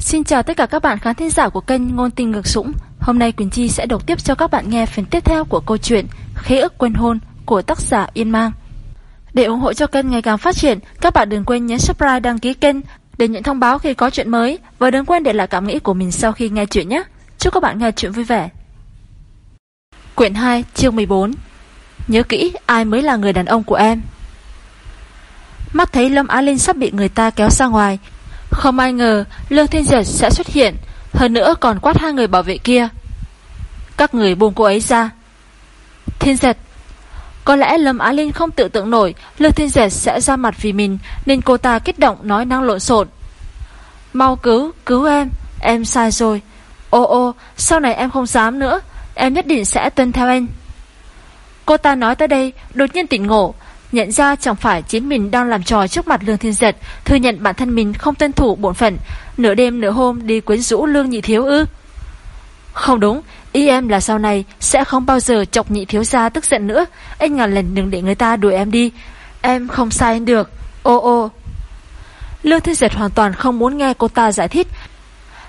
Xin chào tất cả các bạn khán thính giả của kênh Ngôn Tình Ngược Sũng. Hôm nay Quỳnh Chi sẽ đọc tiếp cho các bạn nghe phần tiếp theo của câu chuyện Khế ức quên hôn của tác giả Yên Mang. Để ủng hộ cho kênh ngày càng phát triển, các bạn đừng quên nhấn subscribe đăng ký kênh để nhận thông báo khi có chuyện mới và đừng quên để lại cảm nghĩ của mình sau khi nghe chuyện nhé. Chúc các bạn nghe chuyện vui vẻ. Quyển 2, chương 14 Nhớ kỹ ai mới là người đàn ông của em. Mắt thấy Lâm Á Linh sắp bị người ta kéo ra ngoài, không ai ngờ Lương Thiên Giật sẽ xuất hiện Hơn nữa còn quát hai người bảo vệ kia. Các người buông cô ấy ra. Thiên Giật Có lẽ Lâm Á Linh không tự tưởng nổi Lương Thiên Giật sẽ ra mặt vì mình Nên cô ta kích động nói năng lộn xộn. Mau cứu, cứu em Em sai rồi. Ô ô, sau này em không dám nữa Em nhất định sẽ tuân theo anh. Cô ta nói tới đây Đột nhiên tỉnh ngộ. Nhận ra chẳng phải chính mình đang làm trò trước mặt Lương Thiên Giật Thừa nhận bản thân mình không tuân thủ bổn phận. Nửa đêm nửa hôm đi quyến rũ Lương Nhị Thiếu ư? Không đúng, Ý em là sau này sẽ không bao giờ chọc nhị thiếu gia tức giận nữa. Anh ngàn lần đừng để người ta đuổi em đi. Em không sai anh được. Ô ô. Lương Thiên Giật hoàn toàn không muốn nghe cô ta giải thích.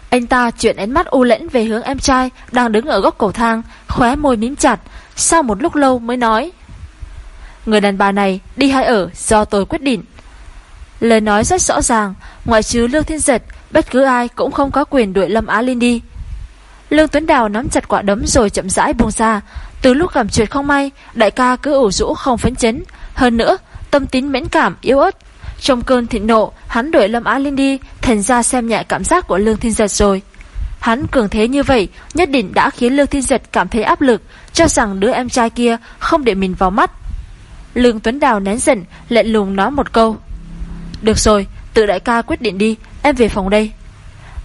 Anh ta chuyển ánh mắt u lẫn về hướng em trai, Đang đứng ở góc cầu thang, Khóe môi mím chặt. Sau một lúc lâu mới nói Người đàn bà này đi hay ở do tôi quyết định. Lời nói rất rõ ràng, Ngoại trừ Lương Thiên Giật, Bất cứ ai cũng không có quyền đuổi Lâm Á Linh đi. Lương Tuấn Đào nắm chặt quả đấm rồi chậm rãi buông ra. Từ lúc cảm chuyện không may, Đại ca cứ ủ rũ không phấn chấn. Hơn nữa, tâm tính mẫn cảm, yếu ớt. Trong cơn thịnh nộ, Hắn đuổi Lâm Á Linh đi, Thành ra xem nhẹ cảm giác của Lương Thiên Giật rồi. Hắn cường thế như vậy, Nhất định đã khiến Lương Thiên Giật cảm thấy áp lực, Cho rằng đứa em trai kia không để mình vào mắt. Lương Tuấn Đào nén giận Lệnh lùng nói một câu. Được rồi, tự đại ca quyết định đi Em về phòng đây.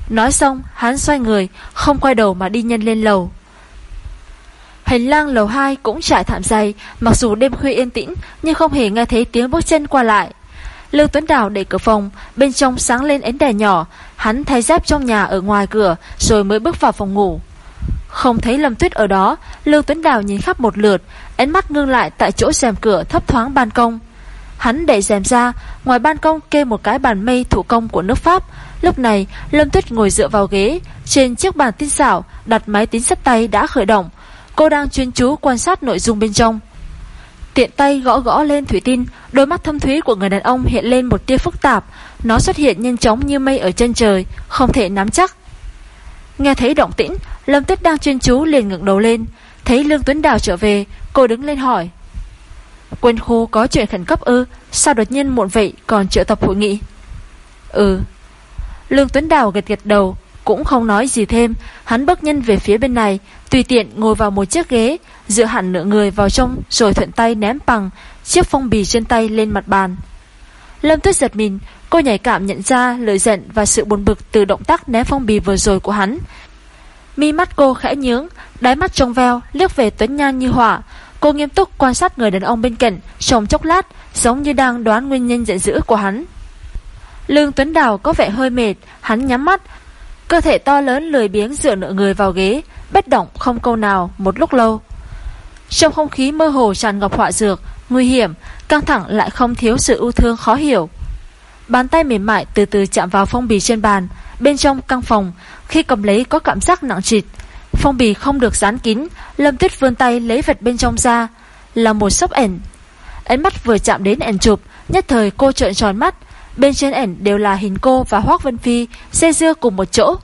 Nói xong, hắn xoay người Không quay đầu mà đi nhân lên lầu. Hành lang lầu 2 cũng trải thảm dày Mặc dù đêm khuya yên tĩnh Nhưng không hề nghe thấy tiếng bước chân qua lại. Lương Tuấn Đào đẩy cửa phòng Bên trong sáng lên ánh đèn nhỏ Hắn thay dép trong nhà ở ngoài cửa Rồi mới bước vào phòng ngủ không thấy Lâm Tuyết ở đó, Lưu Tuấn Đào nhìn khắp một lượt, ánh mắt ngưng lại tại chỗ rèm cửa thấp thoáng ban công. Hắn đẩy rèm ra, ngoài ban công kê một cái bàn mây thủ công của nước Pháp. Lúc này, Lâm Tuyết ngồi dựa vào ghế, trên chiếc bàn tin xảo đặt máy tính sắt tay đã khởi động. Cô đang chuyên chú quan sát nội dung bên trong. Tiện tay gõ gõ lên thủy tinh, đôi mắt thâm thúy của người đàn ông hiện lên một tia phức tạp. Nó xuất hiện nhanh chóng như mây ở chân trời, không thể nắm chắc. Nghe thấy động tĩnh, Lâm Tuyết đang chuyên chú liền ngẩng đầu lên, thấy Lương Tuấn Đào trở về, cô đứng lên hỏi. Quân khu có chuyện khẩn cấp ư, sao đột nhiên muộn vậy còn triệu tập hội nghị? Ừ. Lương Tuấn Đào gật gật đầu, cũng không nói gì thêm, hắn bước nhân về phía bên này, tùy tiện ngồi vào một chiếc ghế, dựa hẳn nửa người vào trong rồi thuận tay ném bằng chiếc phong bì trên tay lên mặt bàn. Lâm Tuyết giật mình, cô nhảy cảm nhận ra lời giận và sự buồn bực từ động tác ném phong bì vừa rồi của hắn, Mi mắt cô khẽ nhướng, đáy mắt trong veo, liếc về Tuấn Nhan như hỏa. Cô nghiêm túc quan sát người đàn ông bên cạnh, trông chốc lát, giống như đang đoán nguyên nhân giận dữ của hắn. Lương Tuấn Đào có vẻ hơi mệt, hắn nhắm mắt, cơ thể to lớn lười biếng dựa nửa người vào ghế, bất động không câu nào một lúc lâu. Trong không khí mơ hồ tràn ngọc họa dược, nguy hiểm, căng thẳng lại không thiếu sự ưu thương khó hiểu. Bàn tay mềm mại từ từ chạm vào phong bì trên bàn, bên trong căn phòng, khi cầm lấy có cảm giác nặng trịch Phong bì không được dán kín Lâm Tuyết vươn tay lấy vật bên trong ra Là một sốc ẩn. Ánh mắt vừa chạm đến ẩn chụp Nhất thời cô trợn tròn mắt Bên trên ẩn đều là hình cô và Hoác Vân Phi Xe dưa cùng một chỗ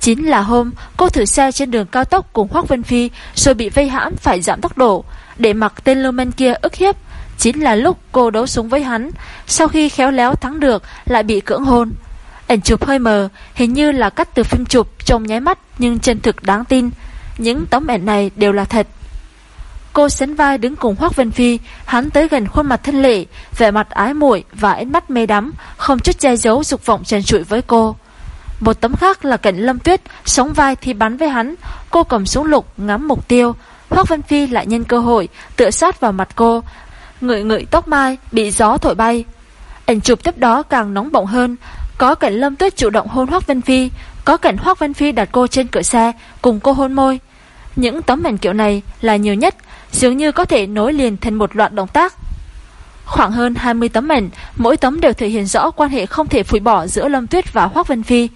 Chính là hôm cô thử xe trên đường cao tốc cùng Hoác Vân Phi Rồi bị vây hãm phải giảm tốc độ để mặc tên lưu men kia ức hiếp Chính là lúc cô đấu súng với hắn Sau khi khéo léo thắng được Lại bị cưỡng hôn Ảnh chụp hơi mờ, hình như là cắt từ phim chụp trong nháy mắt nhưng chân thực đáng tin. Những tấm ảnh này đều là thật. Cô sấn vai đứng cùng Hoác Vân Phi, hắn tới gần khuôn mặt thân lệ, vẻ mặt ái muội và ánh mắt mê đắm, không chút che giấu dục vọng trần trụi với cô. Một tấm khác là cảnh Lâm Tuyết, sống vai thì bắn với hắn, cô cầm súng lục ngắm mục tiêu. Hoác Vân Phi lại nhân cơ hội tựa sát vào mặt cô, ngửi ngửi tóc mai bị gió thổi bay. Ảnh chụp tiếp đó càng nóng bỏng hơn, có cảnh Lâm Tuyết chủ động hôn Hoác Vân Phi. Có cảnh Hoác Vân Phi đặt cô trên cửa xe Cùng cô hôn môi. Những tấm ảnh kiểu này là nhiều nhất Dường như có thể nối liền thành một loạt động tác. Khoảng hơn 20 tấm ảnh Mỗi tấm đều thể hiện rõ quan hệ không thể phủi bỏ Giữa Lâm Tuyết và Hoác Vân Phi.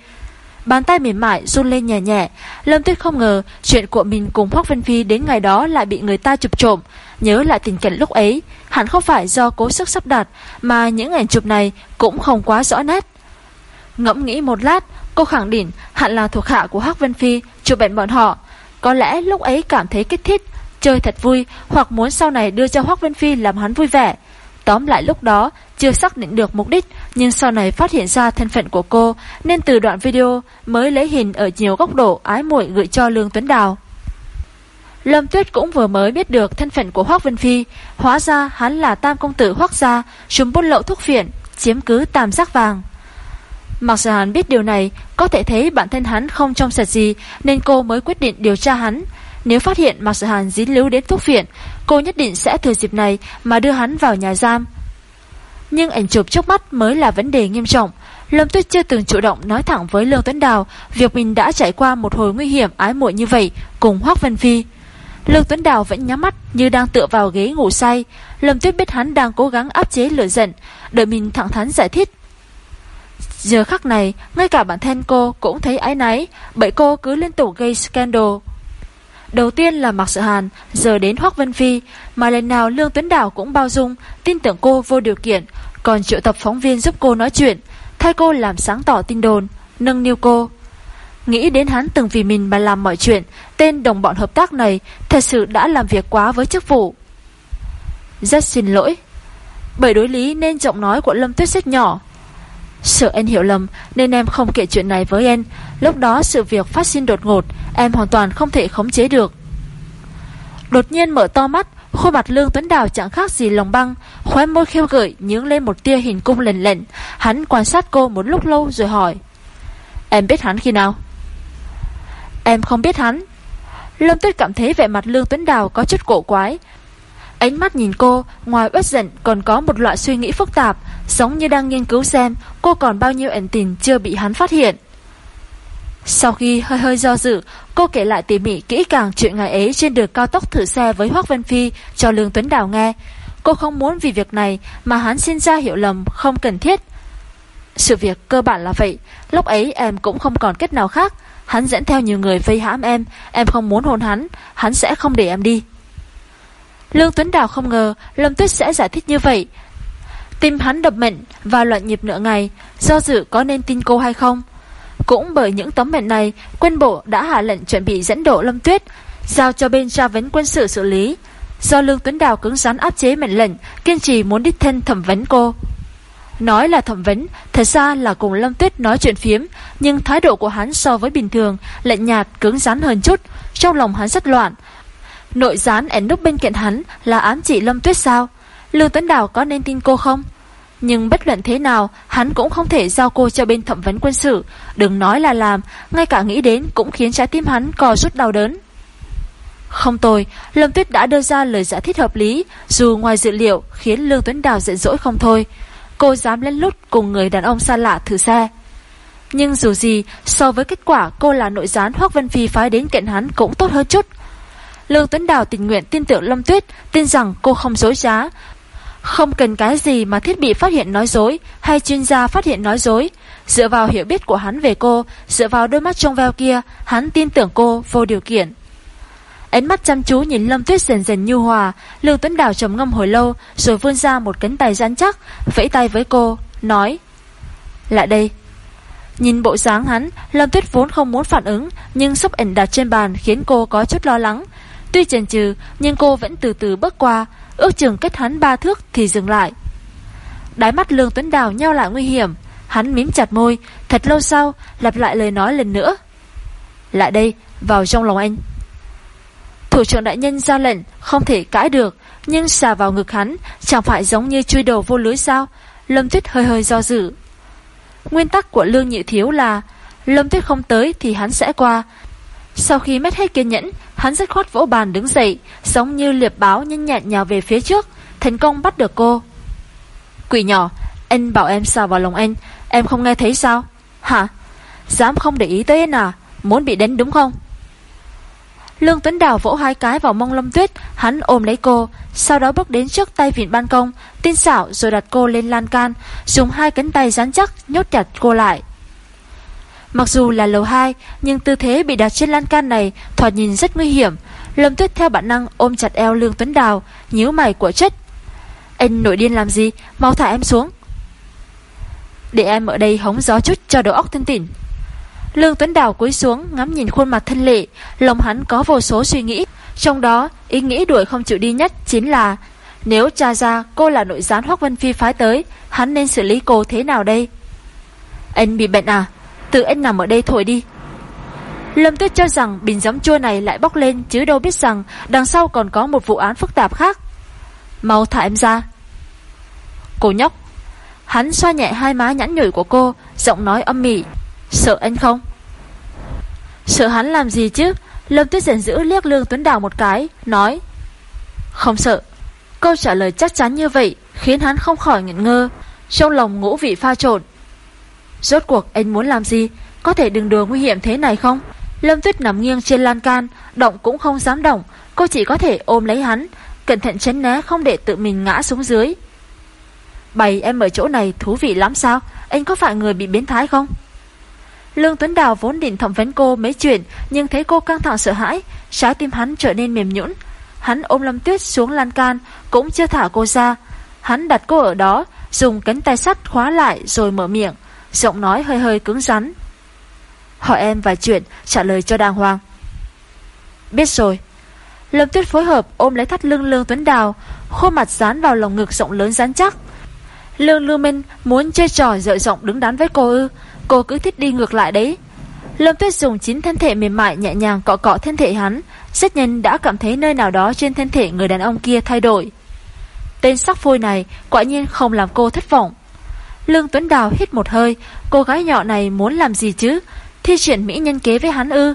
Bàn tay mềm mại run lên nhẹ nhẹ. Lâm Tuyết không ngờ chuyện của mình cùng Hoác Vân Phi đến ngày đó lại bị người ta chụp trộm. Nhớ lại tình cảnh lúc ấy, Hẳn không phải do cố sức sắp đặt Mà những ảnh chụp này cũng không quá rõ nét. Ngẫm nghĩ một lát, Cô khẳng định hẳn là thuộc hạ của Hoác Vân Phi Chụp bệnh bọn họ. Có lẽ lúc ấy cảm thấy kích thích, Chơi thật vui, Hoặc muốn sau này đưa cho Hoác Vân Phi làm hắn vui vẻ. Tóm lại lúc đó, chưa xác định được mục đích nhưng sau này phát hiện ra thân phận của cô nên từ đoạn video mới lấy hình ở nhiều góc độ ái muội gửi cho Lương Tuấn Đào. Lâm Tuyết cũng vừa mới biết được thân phận của Hoác Vân Phi, hóa ra hắn là tam công tử Hoác gia, chúng buôn lậu thuốc phiện, chiếm cứ tam giác vàng. Mặc dù hắn biết điều này, có thể thấy bản thân hắn không trong sạch gì nên cô mới quyết định điều tra hắn. Nếu phát hiện Mạc Sở Hàn dính líu đến thuốc phiện, cô nhất định sẽ thừa dịp này mà đưa hắn vào nhà giam. Nhưng ảnh chụp trước mắt mới là vấn đề nghiêm trọng. Lâm Tuyết chưa từng chủ động nói thẳng với Lương Tuấn Đào việc mình đã trải qua một hồi nguy hiểm ái muội như vậy cùng Hoác Vân Phi. Lương Tuấn Đào vẫn nhắm mắt như đang tựa vào ghế ngủ say. Lâm Tuyết biết hắn đang cố gắng áp chế lửa giận, đợi mình thẳng thắn giải thích. Giờ khắc này, ngay cả bản thân cô cũng thấy ái náy, bởi cô cứ liên tục gây scandal. Đầu tiên là Mạc Sự Hàn, giờ đến Hoác Vân Phi, mà lần nào Lương Tuấn Đào cũng bao dung, tin tưởng cô vô điều kiện, còn triệu tập phóng viên giúp cô nói chuyện, thay cô làm sáng tỏ tin đồn, nâng niu cô. Nghĩ đến hắn từng vì mình mà làm mọi chuyện, tên đồng bọn hợp tác này thật sự đã làm việc quá với chức vụ. Rất xin lỗi. Bởi đối lý nên giọng nói của Lâm Tuyết rất nhỏ. Sợ anh hiểu lầm nên em không kể chuyện này với em. Lúc đó sự việc phát sinh đột ngột, em hoàn toàn không thể khống chế được. Đột nhiên mở to mắt, khuôn mặt Lương Tuấn Đào chẳng khác gì lòng băng, khóe môi khêu gợi nhướng lên một tia hình cung lền lệnh. Hắn quan sát cô một lúc lâu rồi hỏi. Em biết hắn khi nào? Em không biết hắn. Lâm Tuyết cảm thấy vẻ mặt Lương Tuấn Đào có chút cổ quái. Ánh mắt nhìn cô, ngoài bất giận còn có một loại suy nghĩ phức tạp, giống như đang nghiên cứu xem cô còn bao nhiêu ẩn tình chưa bị hắn phát hiện. Sau khi hơi hơi do dự, cô kể lại tỉ mỉ kỹ càng chuyện ngày ấy trên đường cao tốc thử xe với Hoác Vân Phi cho Lương Tuấn Đào nghe. Cô không muốn vì việc này mà hắn xin ra hiểu lầm không cần thiết. Sự việc cơ bản là vậy, lúc ấy em cũng không còn cách nào khác. Hắn dẫn theo nhiều người vây hãm em, em không muốn hôn hắn, hắn sẽ không để em đi. Lương Tuấn Đào không ngờ Lâm Tuyết sẽ giải thích như vậy. Tim hắn đập mạnh và loạn nhịp nửa ngày, do dự có nên tin cô hay không. Cũng bởi những tấm mệnh này, quân bộ đã hạ lệnh chuẩn bị dẫn độ Lâm Tuyết, giao cho bên tra vấn quân sự xử lý. Do Lương Tuấn Đào cứng rắn áp chế mệnh lệnh, kiên trì muốn đích thân thẩm vấn cô. Nói là thẩm vấn, thật ra là cùng Lâm Tuyết nói chuyện phiếm, nhưng thái độ của hắn so với bình thường, lạnh nhạt, cứng rắn hơn chút, trong lòng hắn rất loạn. Nội gián ẩn núp bên cạnh hắn là ám chỉ Lâm Tuyết sao? Lương Tuấn Đào có nên tin cô không? Nhưng bất luận thế nào, hắn cũng không thể giao cô cho bên thẩm vấn quân sự. Đừng nói là làm, ngay cả nghĩ đến cũng khiến trái tim hắn cò rút đau đớn. Không tồi, Lâm Tuyết đã đưa ra lời giải thích hợp lý, dù ngoài dự liệu khiến Lương Tuấn Đào giận dỗi không thôi. Cô dám lên lút cùng người đàn ông xa lạ thử xe. Nhưng dù gì, so với kết quả cô là nội gián Hoác Vân Phi phái đến cạnh hắn cũng tốt hơn chút. Lương Tuấn Đào tình nguyện tin tưởng Lâm Tuyết, tin rằng cô không dối trá, không cần cái gì mà thiết bị phát hiện nói dối hay chuyên gia phát hiện nói dối. Dựa vào hiểu biết của hắn về cô, dựa vào đôi mắt trong veo kia, hắn tin tưởng cô vô điều kiện. Ánh mắt chăm chú nhìn Lâm Tuyết dần dần nhu hòa, Lưu Tuấn Đào trầm ngâm hồi lâu, rồi vươn ra một cánh tay rắn chắc, vẫy tay với cô, nói: "Lại đây." Nhìn bộ dáng hắn, Lâm Tuyết vốn không muốn phản ứng, nhưng sốc ảnh đặt trên bàn khiến cô có chút lo lắng. Tuy chần chừ, nhưng cô vẫn từ từ bước qua, ước chừng cách hắn ba thước thì dừng lại. Đáy mắt Lương Tuấn Đào nhau lại nguy hiểm, hắn mím chặt môi, thật lâu sau lặp lại lời nói lần nữa. Lại đây, vào trong lòng anh. Thủ trưởng đại nhân ra lệnh, không thể cãi được, nhưng xà vào ngực hắn, chẳng phải giống như chui đầu vô lưới sao? Lâm Tuyết hơi hơi do dự. Nguyên tắc của Lương Nhị Thiếu là Lâm Tuyết không tới thì hắn sẽ qua, sau khi mất hết kiên nhẫn, hắn rất khoát vỗ bàn đứng dậy, giống như liệp báo nhanh nhẹn nhào về phía trước, thành công bắt được cô. Quỷ nhỏ, anh bảo em sao vào lòng anh, em không nghe thấy sao? Hả? Dám không để ý tới anh à? Muốn bị đánh đúng không? Lương Tuấn Đào vỗ hai cái vào mông Lâm Tuyết, hắn ôm lấy cô, sau đó bước đến trước tay vịn ban công, tin xảo rồi đặt cô lên lan can, dùng hai cánh tay rắn chắc nhốt chặt cô lại. Mặc dù là lầu 2, nhưng tư thế bị đặt trên lan can này thoạt nhìn rất nguy hiểm. Lâm Tuyết theo bản năng ôm chặt eo Lương Tuấn Đào, nhíu mày của chất. Anh nổi điên làm gì, mau thả em xuống. Để em ở đây hóng gió chút cho đầu óc thân tỉnh. Lương Tuấn Đào cúi xuống ngắm nhìn khuôn mặt thân lệ, lòng hắn có vô số suy nghĩ. Trong đó, ý nghĩ đuổi không chịu đi nhất chính là nếu tra ra cô là nội gián Hoác Vân Phi phái tới, hắn nên xử lý cô thế nào đây? Anh bị bệnh à? Tự anh nằm ở đây thổi đi. Lâm Tuyết cho rằng bình giấm chua này lại bốc lên chứ đâu biết rằng đằng sau còn có một vụ án phức tạp khác. Mau thả em ra. Cô nhóc. Hắn xoa nhẹ hai má nhẵn nhủi của cô, giọng nói âm mỉ. Sợ anh không? Sợ hắn làm gì chứ? Lâm Tuyết giận dữ liếc Lương Tuấn Đào một cái, nói. Không sợ. Câu trả lời chắc chắn như vậy khiến hắn không khỏi ngẩn ngơ, trong lòng ngũ vị pha trộn. Rốt cuộc anh muốn làm gì? Có thể đừng đùa nguy hiểm thế này không? Lâm Tuyết nằm nghiêng trên lan can, động cũng không dám động, cô chỉ có thể ôm lấy hắn, cẩn thận tránh né không để tự mình ngã xuống dưới. Bày em ở chỗ này thú vị lắm sao? Anh có phải người bị biến thái không? Lương Tuấn Đào vốn định thẩm vấn cô mấy chuyện, nhưng thấy cô căng thẳng sợ hãi, trái tim hắn trở nên mềm nhũn. Hắn ôm Lâm Tuyết xuống lan can, cũng chưa thả cô ra. Hắn đặt cô ở đó, dùng cánh tay sắt khóa lại rồi mở miệng, giọng nói hơi hơi cứng rắn. Hỏi em vài chuyện, trả lời cho đàng hoàng. Biết rồi. Lâm Tuyết phối hợp ôm lấy thắt lưng Lương Tuấn Đào, khuôn mặt dán vào lồng ngực rộng lớn rắn chắc. Lương Lưu Minh muốn chơi trò dợi rộng đứng đắn với cô ư, cô cứ thích đi ngược lại đấy. Lâm Tuyết dùng chính thân thể mềm mại nhẹ nhàng cọ cọ thân thể hắn, rất nhanh đã cảm thấy nơi nào đó trên thân thể người đàn ông kia thay đổi. Tên sắc phôi này quả nhiên không làm cô thất vọng. Lương Tuấn Đào hít một hơi, cô gái nhỏ này muốn làm gì chứ? Thi triển mỹ nhân kế với hắn ư?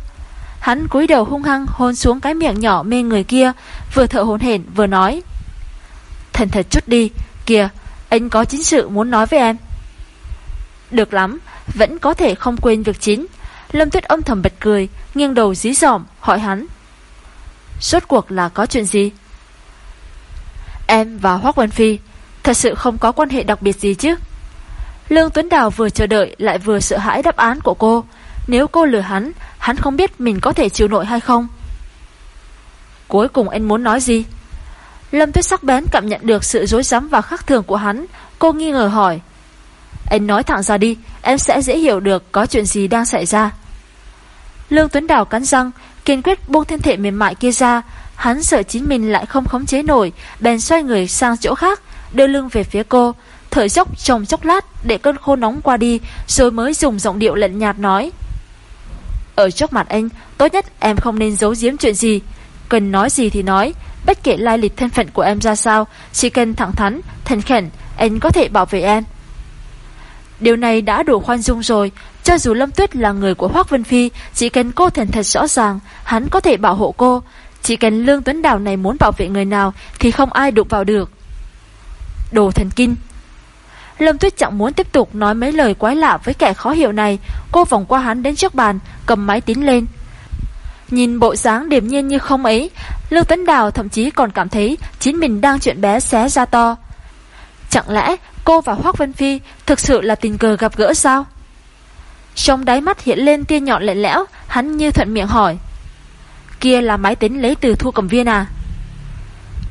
Hắn cúi đầu hung hăng hôn xuống cái miệng nhỏ mê người kia, vừa thở hổn hển vừa nói: "Thần thật chút đi, kìa, anh có chính sự muốn nói với em." Được lắm, vẫn có thể không quên việc chính. Lâm Tuyết âm thầm bật cười, nghiêng đầu dí dỏm hỏi hắn: "Rốt cuộc là có chuyện gì?" Em và Hoác Văn Phi Thật sự không có quan hệ đặc biệt gì chứ Lương Tuấn Đào vừa chờ đợi Lại vừa sợ hãi đáp án của cô. Nếu cô lừa hắn Hắn không biết mình có thể chịu nổi hay không. Cuối cùng anh muốn nói gì? Lâm Tuyết sắc bén cảm nhận được sự dối rắm và khác thường của hắn. Cô nghi ngờ hỏi. Anh nói thẳng ra đi Em sẽ dễ hiểu được có chuyện gì đang xảy ra. Lương Tuấn Đào cắn răng Kiên quyết buông thân thể mềm mại kia ra. Hắn sợ chính mình lại không khống chế nổi, bèn xoay người sang chỗ khác, đưa lưng về phía cô, thở dốc trong chốc lát để cơn khô nóng qua đi, rồi mới dùng giọng điệu lạnh nhạt nói. Ở trước mặt anh, tốt nhất em không nên giấu giếm chuyện gì. Cần nói gì thì nói, bất kể lai lịch thân phận của em ra sao, chỉ cần thẳng thắn, thành khẩn, anh có thể bảo vệ em. Điều này đã đủ khoan dung rồi, cho dù Lâm Tuyết là người của Hoác Vân Phi, chỉ cần cô thành thật rõ ràng, hắn có thể bảo hộ cô, chỉ cần Lương Tuấn Đào này muốn bảo vệ người nào Thì không ai đụng vào được Đồ thần kinh Lâm Tuyết chẳng muốn tiếp tục nói mấy lời quái lạ với kẻ khó hiểu này. Cô vòng qua hắn đến trước bàn, Cầm máy tính lên. Nhìn bộ dáng điềm nhiên như không ấy, Lưu Tuấn Đào thậm chí còn cảm thấy Chính mình đang chuyện bé xé ra to. Chẳng lẽ cô và Hoác Vân Phi Thực sự là tình cờ gặp gỡ sao? Trong đáy mắt hiện lên tia nhọn lạnh lẽo, Hắn như thuận miệng hỏi. Kia là máy tính lấy từ thu cầm viên à?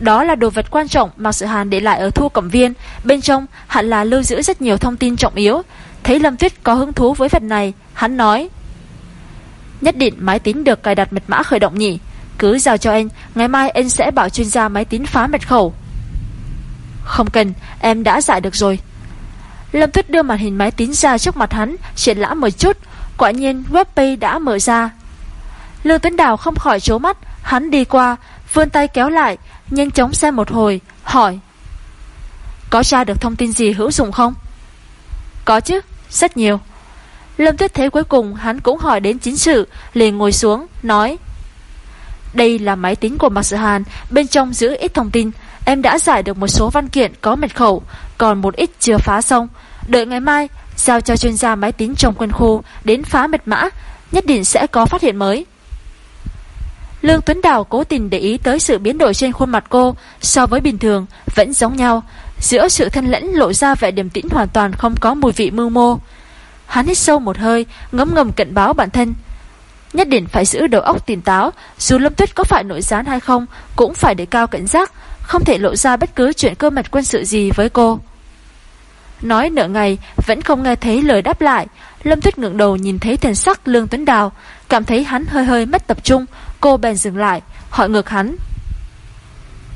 Đó là đồ vật quan trọng mà sự hàn để lại ở thu cẩm viên. Bên trong hẳn là lưu giữ rất nhiều thông tin trọng yếu. Thấy Lâm Tuyết có hứng thú với vật này Hắn nói Nhất định máy tính được cài đặt mật mã khởi động nhỉ. Cứ giao cho anh Ngày mai anh sẽ bảo chuyên gia máy tính phá mật khẩu. Không cần Em đã giải được rồi. Lâm Tuyết đưa màn hình máy tính ra trước mặt hắn Triển lãm một chút. Quả nhiên webpage đã mở ra. Lương Tuấn Đào không khỏi chố mắt, hắn đi qua, vươn tay kéo lại, nhanh chóng xem một hồi, hỏi. Có tra được thông tin gì hữu dụng không? Có chứ, rất nhiều. Lâm Tuyết Thế cuối cùng hắn cũng hỏi đến chính sự, liền ngồi xuống, nói. Đây là máy tính của Mạc Sự Hàn, bên trong giữ ít thông tin. Em đã giải được một số văn kiện có mật khẩu, còn một ít chưa phá xong. Đợi ngày mai, giao cho chuyên gia máy tính trong quân khu đến phá mật mã, nhất định sẽ có phát hiện mới. Lương Tuấn Đào cố tình để ý tới sự biến đổi trên khuôn mặt cô so với bình thường, vẫn giống nhau. Giữa sự thân lẫn lộ ra vẻ điềm tĩnh hoàn toàn không có mùi vị mưu mô. Hắn hít sâu một hơi, ngấm ngầm cận báo bản thân. Nhất định phải giữ đầu óc tỉnh táo, dù Lâm Tuyết có phải nội gián hay không, cũng phải để cao cảnh giác, không thể lộ ra bất cứ chuyện cơ mật quân sự gì với cô. Nói nửa ngày, vẫn không nghe thấy lời đáp lại. Lâm Tuyết ngượng đầu nhìn thấy thần sắc Lương Tuấn Đào, cảm thấy hắn hơi hơi mất tập trung, cô bèn dừng lại, hỏi ngược hắn.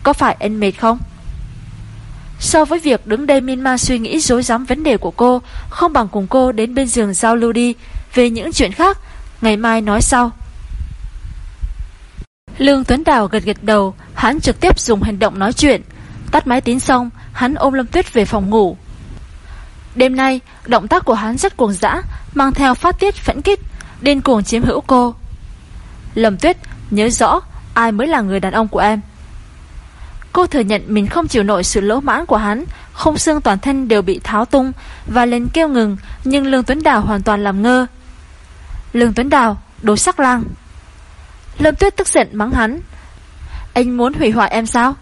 Có phải anh mệt không? So với việc đứng đây miên man suy nghĩ dối rắm vấn đề của cô, không bằng cùng cô đến bên giường giao lưu đi. Về những chuyện khác, ngày mai nói sau. Lương Tuấn Đào gật gật đầu, hắn trực tiếp dùng hành động nói chuyện. Tắt máy tín xong, hắn ôm Lâm Tuyết về phòng ngủ. Đêm nay, động tác của hắn rất cuồng dã, mang theo phát tiết phẫn kích, điên cuồng chiếm hữu cô. Lâm Tuyết, nhớ rõ, ai mới là người đàn ông của em. Cô thừa nhận mình không chịu nổi sự lỗ mãn của hắn, không xương toàn thân đều bị tháo tung và lên kêu ngừng, nhưng Lương Tuấn Đào hoàn toàn làm ngơ. Lương Tuấn Đào, đồ sắc lang. Lâm Tuyết tức giận mắng hắn. Anh muốn hủy hoại em sao?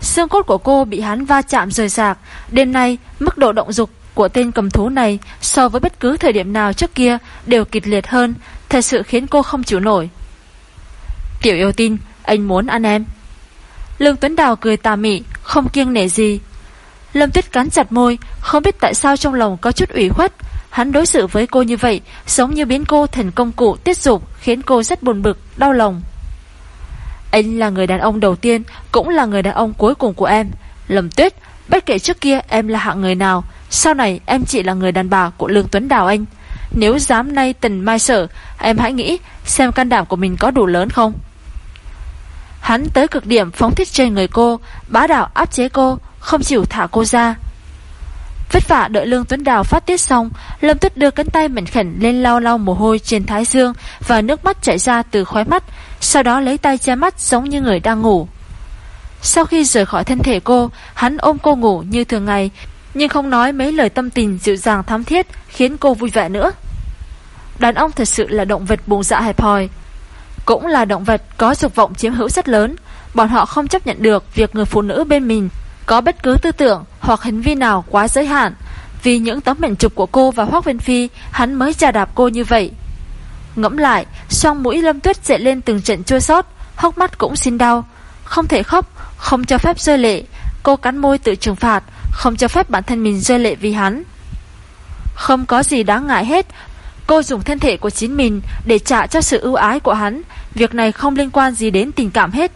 Xương cốt của cô bị hắn va chạm rời rạc. Đêm nay, mức độ động dục của tên cầm thú này so với bất cứ thời điểm nào trước kia đều kịch liệt hơn, thật sự khiến cô không chịu nổi. Tiểu yêu tin, anh muốn ăn em. Lương Tuấn Đào cười tà mị, không kiêng nể gì. Lâm Tuyết cắn chặt môi, không biết tại sao trong lòng có chút ủy khuất. Hắn đối xử với cô như vậy, giống như biến cô thành công cụ tiết dục, khiến cô rất buồn bực, đau lòng. Anh là người đàn ông đầu tiên, cũng là người đàn ông cuối cùng của em. Lâm Tuyết, bất kể trước kia em là hạng người nào, sau này em chỉ là người đàn bà của Lương Tuấn Đào anh. Nếu dám nay tình mai sở, em hãy nghĩ xem can đảm của mình có đủ lớn không. Hắn tới cực điểm phóng thích trên người cô, bá đạo áp chế cô, không chịu thả cô ra. Vất vả đợi Lương Tuấn Đào phát tiết xong, Lâm Tuyết đưa cánh tay mảnh khẩn lên lau lau mồ hôi trên thái dương và nước mắt chảy ra từ khóe mắt, sau đó lấy tay che mắt giống như người đang ngủ. Sau khi rời khỏi thân thể cô, hắn ôm cô ngủ như thường ngày, nhưng không nói mấy lời tâm tình dịu dàng thắm thiết khiến cô vui vẻ nữa. Đàn ông thật sự là động vật bùng dạ hẹp hòi, cũng là động vật có dục vọng chiếm hữu rất lớn. Bọn họ không chấp nhận được việc người phụ nữ bên mình có bất cứ tư tưởng hoặc hành vi nào quá giới hạn. Vì những tấm mệnh chụp của cô và Hoác Viên Phi, hắn mới trà đạp cô như vậy. Ngẫm lại, song mũi lâm tuyết dậy lên từng trận chua sót, hốc mắt cũng xin đau. Không thể khóc, không cho phép rơi lệ. Cô cắn môi tự trừng phạt, không cho phép bản thân mình rơi lệ vì hắn. Không có gì đáng ngại hết, Cô dùng thân thể của chính mình để trả cho sự ưu ái của hắn. Việc này không liên quan gì đến tình cảm hết.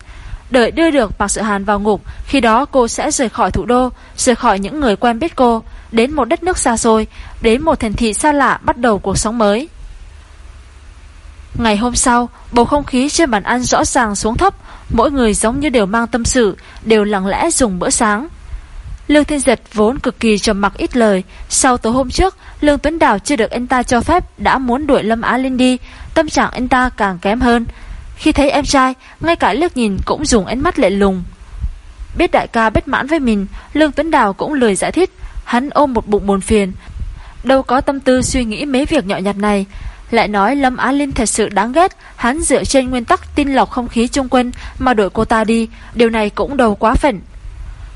Đợi đưa được Bạc Sự Hàn vào ngục, khi đó cô sẽ rời khỏi thủ đô, rời khỏi những người quen biết cô, đến một đất nước xa xôi, đến một thành thị xa lạ bắt đầu cuộc sống mới. Ngày hôm sau, bầu không khí trên bàn ăn rõ ràng xuống thấp, mỗi người giống như đều mang tâm sự, đều lặng lẽ dùng bữa sáng. Lương Thiên Giật vốn cực kỳ trầm mặc ít lời, sau tối hôm trước, Lương Tuấn Đào chưa được anh ta cho phép đã muốn đuổi Lâm Á Linh đi, tâm trạng anh ta càng kém hơn. Khi thấy em trai, ngay cả liếc nhìn cũng dùng ánh mắt lệ lùng. Biết đại ca bất mãn với mình, Lương Tuấn Đào cũng lười giải thích, hắn ôm một bụng buồn phiền. Đâu có tâm tư suy nghĩ mấy việc nhỏ nhặt này, lại nói Lâm Á Linh thật sự đáng ghét, hắn dựa trên nguyên tắc tin lọc không khí chung quân mà đuổi cô ta đi, điều này cũng đầu quá phận.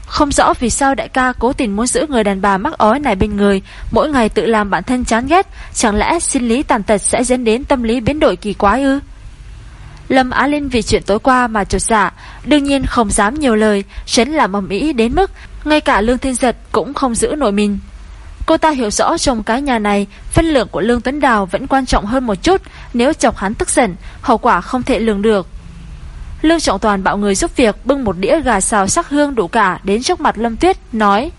Không rõ vì sao đại ca cố tình muốn giữ người đàn bà mắc ói này bên người, mỗi ngày tự làm bản thân chán ghét, chẳng lẽ sinh lý tàn tật sẽ dẫn đến tâm lý biến đổi kỳ quái ư? Lâm Á Linh vì chuyện tối qua mà trột dạ, đương nhiên không dám nhiều lời, chấn làm ầm ĩ đến mức ngay cả Lương Thiên Giật cũng không giữ nổi mình. Cô ta hiểu rõ trong cái nhà này, phân lượng của Lương Tuấn Đào vẫn quan trọng hơn một chút, nếu chọc hắn tức giận, hậu quả không thể lường được. Lương Trọng Toàn bảo người giúp việc bưng một đĩa gà xào sắc hương đủ cả đến trước mặt Lâm Tuyết, nói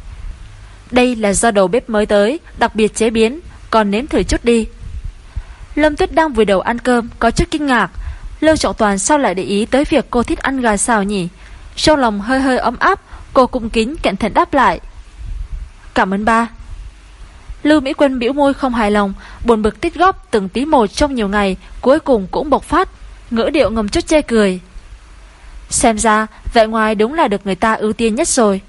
Đây là do đầu bếp mới tới, đặc biệt chế biến, còn nếm thử chút đi. Lâm Tuyết đang vùi đầu ăn cơm, có chút kinh ngạc. Lương Trọng Toàn sao lại để ý tới việc cô thích ăn gà xào nhỉ? Trong lòng hơi hơi ấm áp, cô cung kính cẩn thận đáp lại. Cảm ơn ba. Lưu Mỹ Quân biểu môi không hài lòng, buồn bực tích góp từng tí một trong nhiều ngày, cuối cùng cũng bộc phát, ngữ điệu ngầm chút chê cười. Xem ra vẻ ngoài đúng là được người ta ưu tiên nhất rồi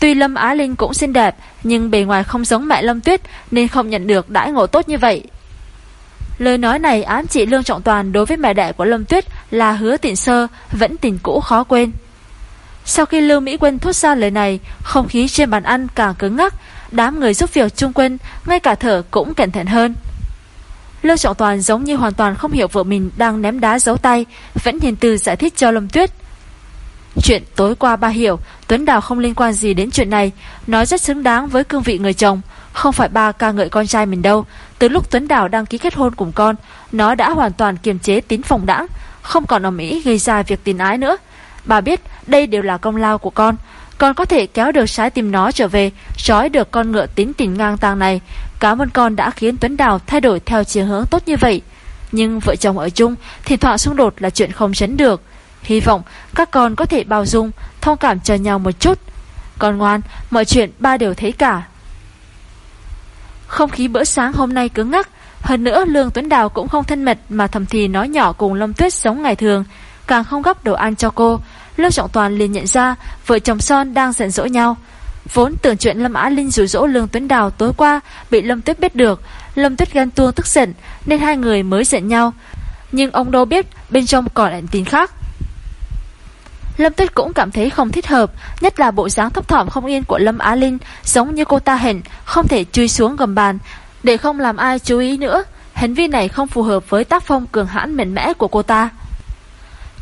Tuy Lâm Á Linh cũng xinh đẹp Nhưng bề ngoài không giống mẹ Lâm Tuyết Nên không nhận được đãi ngộ tốt như vậy Lời nói này ám chỉ Lương Trọng Toàn Đối với mẹ đẻ của Lâm Tuyết Là hứa tịnh sơ Vẫn tình cũ khó quên Sau khi Lưu Mỹ Quân thốt ra lời này Không khí trên bàn ăn càng cứng ngắc đám người giúp việc chung quân, ngay cả thở cũng cẩn thận hơn. Lưu Trọng Toàn giống như hoàn toàn không hiểu vợ mình đang ném đá giấu tay, vẫn hiền từ giải thích cho Lâm Tuyết. Chuyện tối qua ba hiểu, Tuấn Đào không liên quan gì đến chuyện này, nói rất xứng đáng với cương vị người chồng, không phải ba ca ngợi con trai mình đâu. Từ lúc Tuấn Đào đăng ký kết hôn cùng con, nó đã hoàn toàn kiềm chế tín phòng đãng, không còn ở Mỹ gây ra việc tình ái nữa. Bà biết đây đều là công lao của con, con có thể kéo được trái tim nó trở về, trói được con ngựa tín tình ngang tàng này. Cảm ơn con đã khiến Tuấn Đào thay đổi theo chiều hướng tốt như vậy. Nhưng vợ chồng ở chung, thì thoại xung đột là chuyện không tránh được. Hy vọng các con có thể bao dung, thông cảm cho nhau một chút. Con ngoan, mọi chuyện ba đều thấy cả. Không khí bữa sáng hôm nay cứng ngắc, hơn nữa Lương Tuấn Đào cũng không thân mật mà thầm thì nói nhỏ cùng Lâm Tuyết giống ngày thường, càng không gấp đồ ăn cho cô. Lâm Trọng Toàn liền nhận ra vợ chồng Son đang giận dỗi nhau. Vốn tưởng chuyện Lâm Á Linh rủ rỗ Lương Tuấn Đào tối qua bị Lâm Tuyết biết được, Lâm Tuyết gan tuông tức giận nên hai người mới giận nhau. Nhưng ông đâu biết bên trong còn ẩn tin khác. Lâm Tuyết cũng cảm thấy không thích hợp, nhất là bộ dáng thấp thỏm không yên của Lâm Á Linh, giống như cô ta hẹn, không thể chui xuống gầm bàn, để không làm ai chú ý nữa. Hành vi này không phù hợp với tác phong cường hãn mạnh mẽ của cô ta.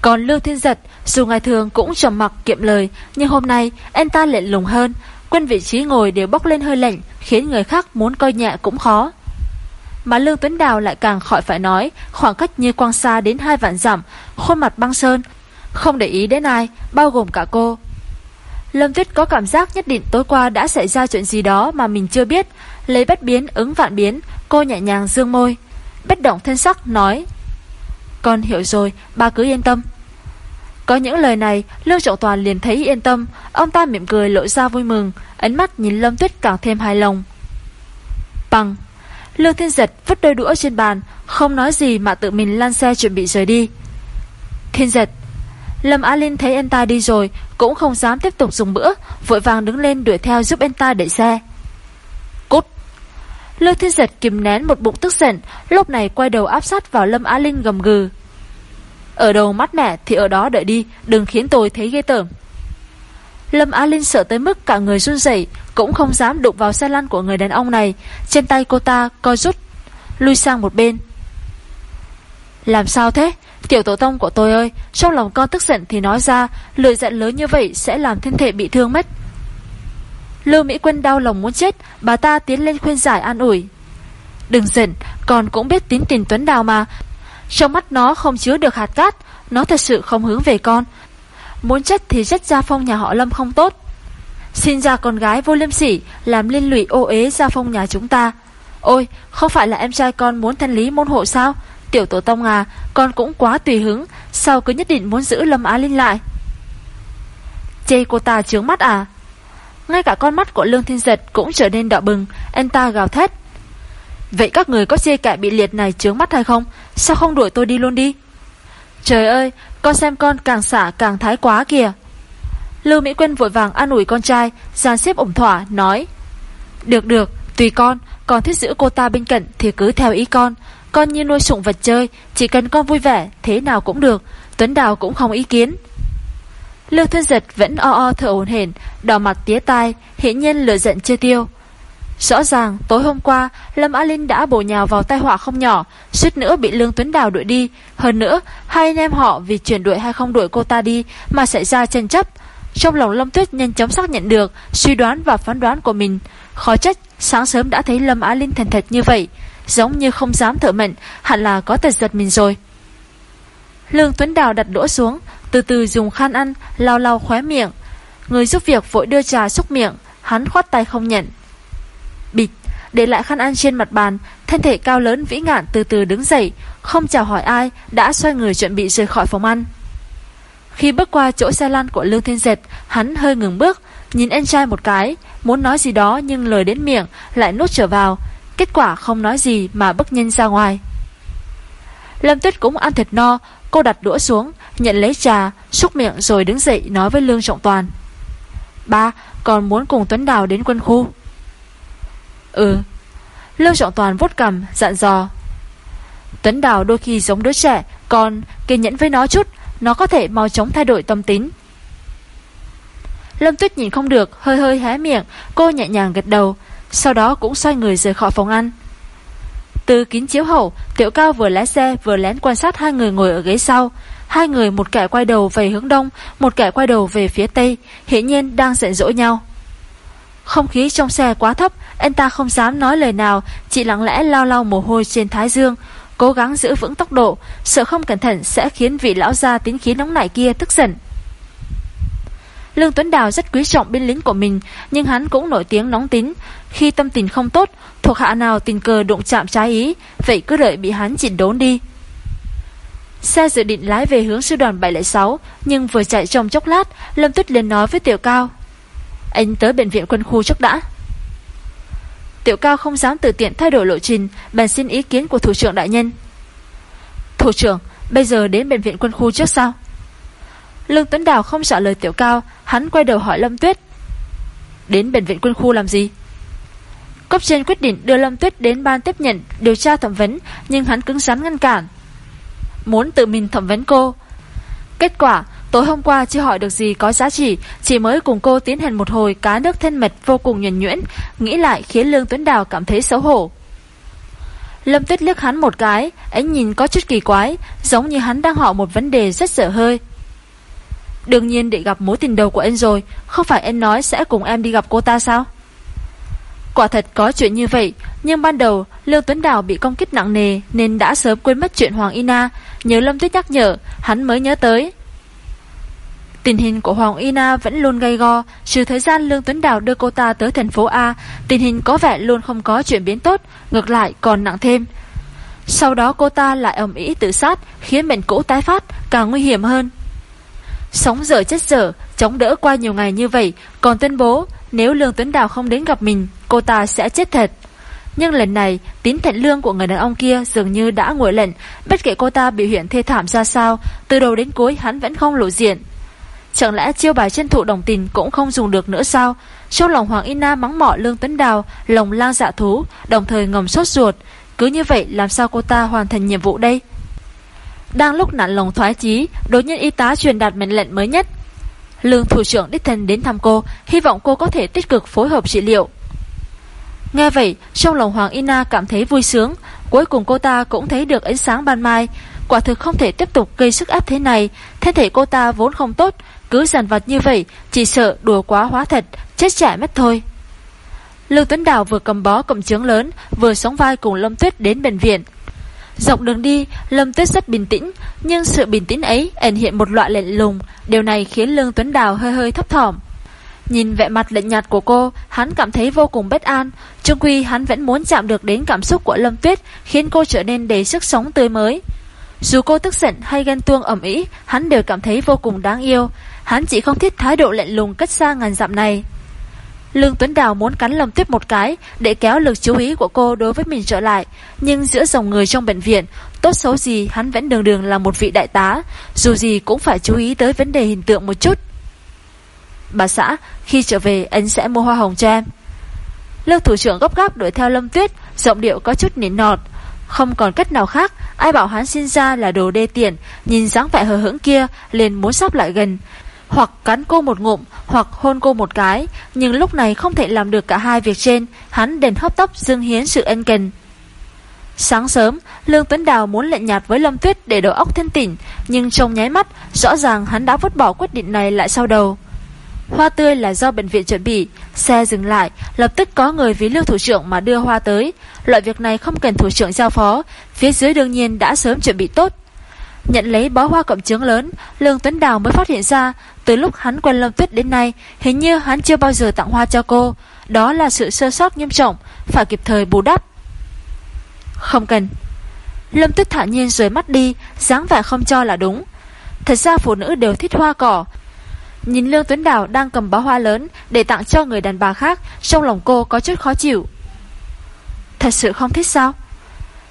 Còn Lưu Thiên Giật, dù ngày thường cũng trầm mặc kiệm lời, nhưng hôm nay anh ta lệnh lùng hơn, quên vị trí ngồi đều bốc lên hơi lạnh, khiến người khác muốn coi nhẹ cũng khó. Mà Lương Tuấn Đào lại càng khỏi phải nói, khoảng cách như quang xa đến hai vạn dặm, khuôn mặt băng sơn, không để ý đến ai, bao gồm cả cô. Lâm Tuyết có cảm giác nhất định tối qua đã xảy ra chuyện gì đó mà mình chưa biết, lấy bất biến ứng vạn biến, cô nhẹ nhàng dương môi. Bất động thân sắc nói Con hiểu rồi, ba cứ yên tâm. Có những lời này, Lương Trọng Toàn liền thấy yên tâm, ông ta mỉm cười lộ ra vui mừng, ánh mắt nhìn Lâm Tuyết càng thêm hài lòng. Bằng Lương Thiên Giật vứt đôi đũa trên bàn, không nói gì mà tự mình lăn xe chuẩn bị rời đi. Thiên Giật Lâm Á Linh thấy anh ta đi rồi, Cũng không dám tiếp tục dùng bữa, Vội vàng đứng lên đuổi theo giúp anh ta đẩy xe. Cút! Lương Thiên Giật kìm nén một bụng tức giận, Lúc này quay đầu áp sát vào Lâm Á Linh gầm gừ. Ở đầu mắt mẹ thì ở đó đợi đi, Đừng khiến tôi thấy ghê tởm. Lâm Á Linh sợ tới mức cả người run rẩy, Cũng không dám đụng vào xe lăn của người đàn ông này. Trên tay cô ta coi rút, Lui sang một bên. Làm sao thế? Tiểu tổ tông của tôi ơi, trong lòng con tức giận thì nói ra, lời giận lớn như vậy sẽ làm thân thể bị thương mất. Lưu Mỹ Quân đau lòng muốn chết, bà ta tiến lên khuyên giải an ủi. Đừng giận, con cũng biết tính tình Tuấn Đào mà. Trong mắt nó không chứa được hạt cát, nó thật sự không hướng về con. Muốn chết thì chết gia phong nhà họ Lâm không tốt. Xin ra con gái vô liêm sỉ, làm liên lụy ô ế gia phong nhà chúng ta. Ôi, không phải là em trai con muốn thanh lý môn hộ sao? Tiểu tổ tông à Con cũng quá tùy hứng, Sao cứ nhất định muốn giữ Lâm Á Linh lại? Chê cô ta trướng mắt à? Ngay cả con mắt của Lương Thiên Giật Cũng trở nên đỏ bừng, Anh ta gào thét. Vậy các người có chê kẻ bị liệt này trướng mắt hay không? Sao không đuổi tôi đi luôn đi? Trời ơi, Con xem con càng xả càng thái quá kìa. Lưu Mỹ Quyên vội vàng an ủi con trai Giàn xếp ủng thỏa, nói. Được được, Tùy con Con thích giữ cô ta bên cạnh Thì cứ theo ý con con như nuôi sụng vật chơi, Chỉ cần con vui vẻ, Thế nào cũng được. Tuấn Đào cũng không ý kiến. Lưu Thiên Giật vẫn o o thở ổn hển, Đỏ mặt tía tai Hiện nhiên lửa giận chưa tiêu. Rõ ràng, tối hôm qua, Lâm Á Linh đã bổ nhào vào tai họa không nhỏ, Suýt nữa bị Lương Tuấn Đào đuổi đi. Hơn nữa, hai anh em họ vì chuyển đuổi hay không đuổi cô ta đi Mà xảy ra tranh chấp. Trong lòng Lâm Tuyết nhanh chóng xác nhận được, Suy đoán và phán đoán của mình. Khó trách, sáng sớm đã thấy Lâm Á Linh thành thật như vậy. Giống như không dám thở mạnh, Hẳn là có tật giật mình rồi. Lương Tuấn Đào đặt đũa xuống, Từ từ dùng khăn ăn, Lau lau khóe miệng. Người giúp việc vội đưa trà xúc miệng, Hắn khoát tay không nhận. Bịt, Để lại khăn ăn trên mặt bàn, Thân thể cao lớn vĩ ngạn từ từ đứng dậy, Không chào hỏi ai, Đã xoay người chuẩn bị rời khỏi phòng ăn. Khi bước qua chỗ xe lăn của Lương Thiên Dệt, Hắn hơi ngừng bước, Nhìn anh trai một cái, Muốn nói gì đó nhưng lời đến miệng, Lại nuốt trở vào. Kết quả không nói gì mà bước nhanh ra ngoài. Lâm Tuyết cũng ăn thịt no, Cô đặt đũa xuống, Nhận lấy trà, Xúc miệng rồi đứng dậy nói với Lương Trọng Toàn. Ba còn muốn cùng Tuấn Đào đến quân khu. Ừ. Lương Trọng Toàn vốt cầm dặn dò. Tuấn Đào đôi khi giống đứa trẻ Còn kiên nhẫn với nó chút, Nó có thể mau chóng thay đổi tâm tính. Lâm Tuyết nhìn không được, Hơi hơi hé miệng, Cô nhẹ nhàng gật đầu sau đó cũng xoay người rời khỏi phòng ăn. Từ kín chiếu hậu, Tiểu cao vừa lái xe vừa lén quan sát hai người ngồi ở ghế sau. Hai người một kẻ quay đầu về hướng đông, Một kẻ quay đầu về phía tây, Hiển nhiên đang giận dỗi nhau. Không khí trong xe quá thấp, Anh ta không dám nói lời nào, Chỉ lặng lẽ lao lao mồ hôi trên thái dương, Cố gắng giữ vững tốc độ, Sợ không cẩn thận sẽ khiến vị lão gia tính khí nóng nảy kia tức giận. Lương Tuấn Đào rất quý trọng binh lính của mình, Nhưng hắn cũng nổi tiếng nóng tính khi tâm tình không tốt, Thuộc hạ nào tình cờ đụng chạm trái ý, Vậy cứ đợi bị hắn chỉnh đốn đi. Xe dự định lái về hướng sư đoàn 706 Nhưng vừa chạy trong chốc lát, Lâm Tuyết liền nói với Tiểu Cao. Anh tới bệnh viện quân khu trước đã. Tiểu Cao không dám tự tiện thay đổi lộ trình, Bèn xin ý kiến của thủ trưởng đại nhân. Thủ trưởng, Bây giờ đến bệnh viện quân khu trước sao? Lương Tuấn Đào không trả lời Tiểu Cao, Hắn quay đầu hỏi Lâm Tuyết. Đến bệnh viện quân khu làm gì? Cấp trên quyết định đưa Lâm Tuyết đến ban tiếp nhận, Điều tra thẩm vấn, Nhưng hắn cứng rắn ngăn cản. Muốn tự mình thẩm vấn cô. Kết quả, tối hôm qua chưa hỏi được gì có giá trị, Chỉ mới cùng cô tiến hành một hồi cá nước thân mật vô cùng nhuần nhuyễn, Nghĩ lại khiến Lương Tuấn Đào cảm thấy xấu hổ. Lâm Tuyết liếc hắn một cái, Ánh nhìn có chút kỳ quái, Giống như hắn đang hỏi một vấn đề rất sợ hơi. Đương nhiên để gặp mối tình đầu của anh rồi, Không phải anh nói sẽ cùng em đi gặp cô ta sao? Quả thật có chuyện như vậy. Nhưng ban đầu Lương Tuấn Đào bị công kích nặng nề Nên đã sớm quên mất chuyện Hoàng Ina. Nhớ Lâm Tuyết nhắc nhở, Hắn mới nhớ tới. Tình hình của Hoàng Ina vẫn luôn gay go. Trừ thời gian Lương Tuấn Đào đưa cô ta tới thành phố A, Tình hình có vẻ luôn không có chuyển biến tốt, Ngược lại còn nặng thêm. Sau đó cô ta lại ẩm ý tự sát, Khiến bệnh cũ tái phát, Càng nguy hiểm hơn. Sống dở chết dở, Chống đỡ qua nhiều ngày như vậy, Còn tuyên bố nếu Lương Tuấn Đào không đến gặp mình Cô ta sẽ chết thật. Nhưng lần này tín thận lương của người đàn ông kia Dường như đã nguội lệnh Bất kể cô ta biểu hiện thê thảm ra sao Từ đầu đến cuối hắn vẫn không lộ diện. Chẳng lẽ chiêu bài chân thụ đồng tình Cũng không dùng được nữa sao? Trong lòng Hoàng Ina mắng mỏ Lương Tuấn Đào Lòng lang dạ thú Đồng thời ngầm sốt ruột. Cứ như vậy làm sao cô ta hoàn thành nhiệm vụ đây? Đang lúc nản lòng thoái chí, đối nhân y tá truyền đạt mệnh lệnh mới nhất. Lương thủ trưởng đích thân đến thăm cô, hy vọng cô có thể tích cực phối hợp trị liệu. Nghe vậy, trong lòng Hoàng Ina cảm thấy vui sướng, cuối cùng cô ta cũng thấy được ánh sáng ban mai. Quả thực không thể tiếp tục gây sức ép thế này, thân thể cô ta vốn không tốt, cứ giàn vặt như vậy, chỉ sợ đùa quá hóa thật, chết trẻ mất thôi. Lưu Tuấn Đào vừa cầm bó cầm chướng lớn, vừa sóng vai cùng Lâm Tuyết đến bệnh viện. Dọc đường đi, Lâm Tuyết rất bình tĩnh, nhưng sự bình tĩnh ấy ẩn hiện một loại lệnh lùng, điều này khiến Lương Tuấn Đào hơi hơi thấp thỏm. Nhìn vẻ mặt lệnh nhạt của cô, hắn cảm thấy vô cùng bất an. chung quy hắn vẫn muốn chạm được đến cảm xúc của Lâm Tuyết, khiến cô trở nên đầy sức sống tươi mới. Dù cô tức giận hay ghen tuông ẩm ý, hắn đều cảm thấy vô cùng đáng yêu. Hắn chỉ không thích thái độ lệnh lùng cách xa ngàn dặm này. Lương Tuấn Đào muốn cắn Lâm Tuyết một cái để kéo lực chú ý của cô đối với mình trở lại, nhưng giữa dòng người trong bệnh viện, tốt xấu gì hắn vẫn đường đường là một vị đại tá, dù gì cũng phải chú ý tới vấn đề hình tượng một chút. Bà xã, khi trở về anh sẽ mua hoa hồng cho em. Lương thủ trưởng gấp gáp đuổi theo Lâm Tuyết, giọng điệu có chút nỉ nọt. Không còn cách nào khác, ai bảo hắn sinh ra là đồ đê tiện, nhìn dáng vẻ hờ hững kia, liền muốn sắp lại gần, hoặc cắn cô một ngụm, hoặc hôn cô một cái, nhưng lúc này không thể làm được cả hai việc trên, hắn đền hấp tấp dương hiến sự ân cần. Sáng sớm, Lương Tuấn Đào muốn lệnh nhạt với Lâm Tuyết để đầu óc thiên tỉnh, nhưng trong nháy mắt, rõ ràng hắn đã vứt bỏ quyết định này lại sau đầu. Hoa tươi là do bệnh viện chuẩn bị, xe dừng lại, lập tức có người ví Lương Thủ trưởng mà đưa hoa tới. Loại việc này không cần Thủ trưởng giao phó, phía dưới đương nhiên đã sớm chuẩn bị tốt. Nhận lấy bó hoa cẩm chướng lớn, Lương Tuấn Đào mới phát hiện ra, từ lúc hắn quen Lâm Tuyết đến nay, hình như hắn chưa bao giờ tặng hoa cho cô. Đó là sự sơ sót nghiêm trọng, phải kịp thời bù đắp. Không cần. Lâm Tuyết thả nhiên rời mắt đi, dáng vẻ không cho là đúng. Thật ra phụ nữ đều thích hoa cỏ. Nhìn Lương Tuấn Đào đang cầm bó hoa lớn để tặng cho người đàn bà khác, trong lòng cô có chút khó chịu. Thật sự không thích sao?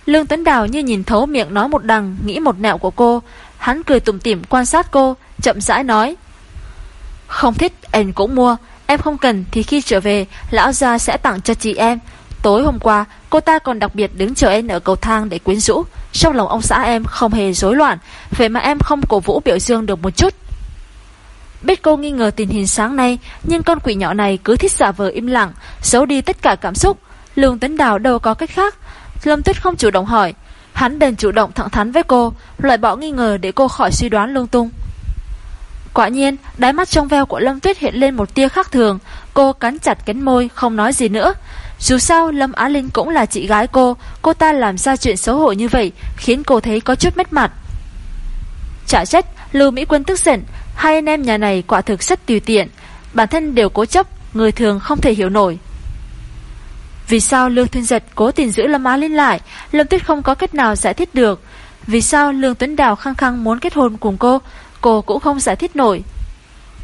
Lương Tuấn Đào như nhìn thấu miệng nói một đằng, nghĩ một nẹo của cô. Hắn cười tủm tỉm quan sát cô, chậm rãi nói. Không thích, em cũng mua. Em không cần thì khi trở về, lão gia sẽ tặng cho chị em. Tối hôm qua, cô ta còn đặc biệt đứng chờ em ở cầu thang để quyến rũ. Trong lòng ông xã em không hề rối loạn, vậy mà em không cổ vũ biểu dương được một chút. Biết cô nghi ngờ tình hình sáng nay, nhưng con quỷ nhỏ này cứ thích giả vờ im lặng, giấu đi tất cả cảm xúc. Lương Tuấn Đào đâu có cách khác. Lâm Tuyết không chủ động hỏi, hắn đền chủ động thẳng thắn với cô, loại bỏ nghi ngờ để cô khỏi suy đoán lung tung. Quả nhiên, đáy mắt trong veo của Lâm Tuyết hiện lên một tia khác thường, cô cắn chặt cánh môi, không nói gì nữa. Dù sao, Lâm Á Linh cũng là chị gái cô, cô ta làm ra chuyện xấu hổ như vậy, khiến cô thấy có chút mất mặt. Chả trách, Lưu Mỹ Quân tức giận, hai anh em nhà này quả thực rất tùy tiện, bản thân đều cố chấp, người thường không thể hiểu nổi. Vì sao Lương Thuyên Giật cố tình giữ Lâm Á Linh lại, Lâm Tuyết không có cách nào giải thích được. Vì sao Lương Tuấn Đào khăng khăng muốn kết hôn cùng cô, cô cũng không giải thích nổi.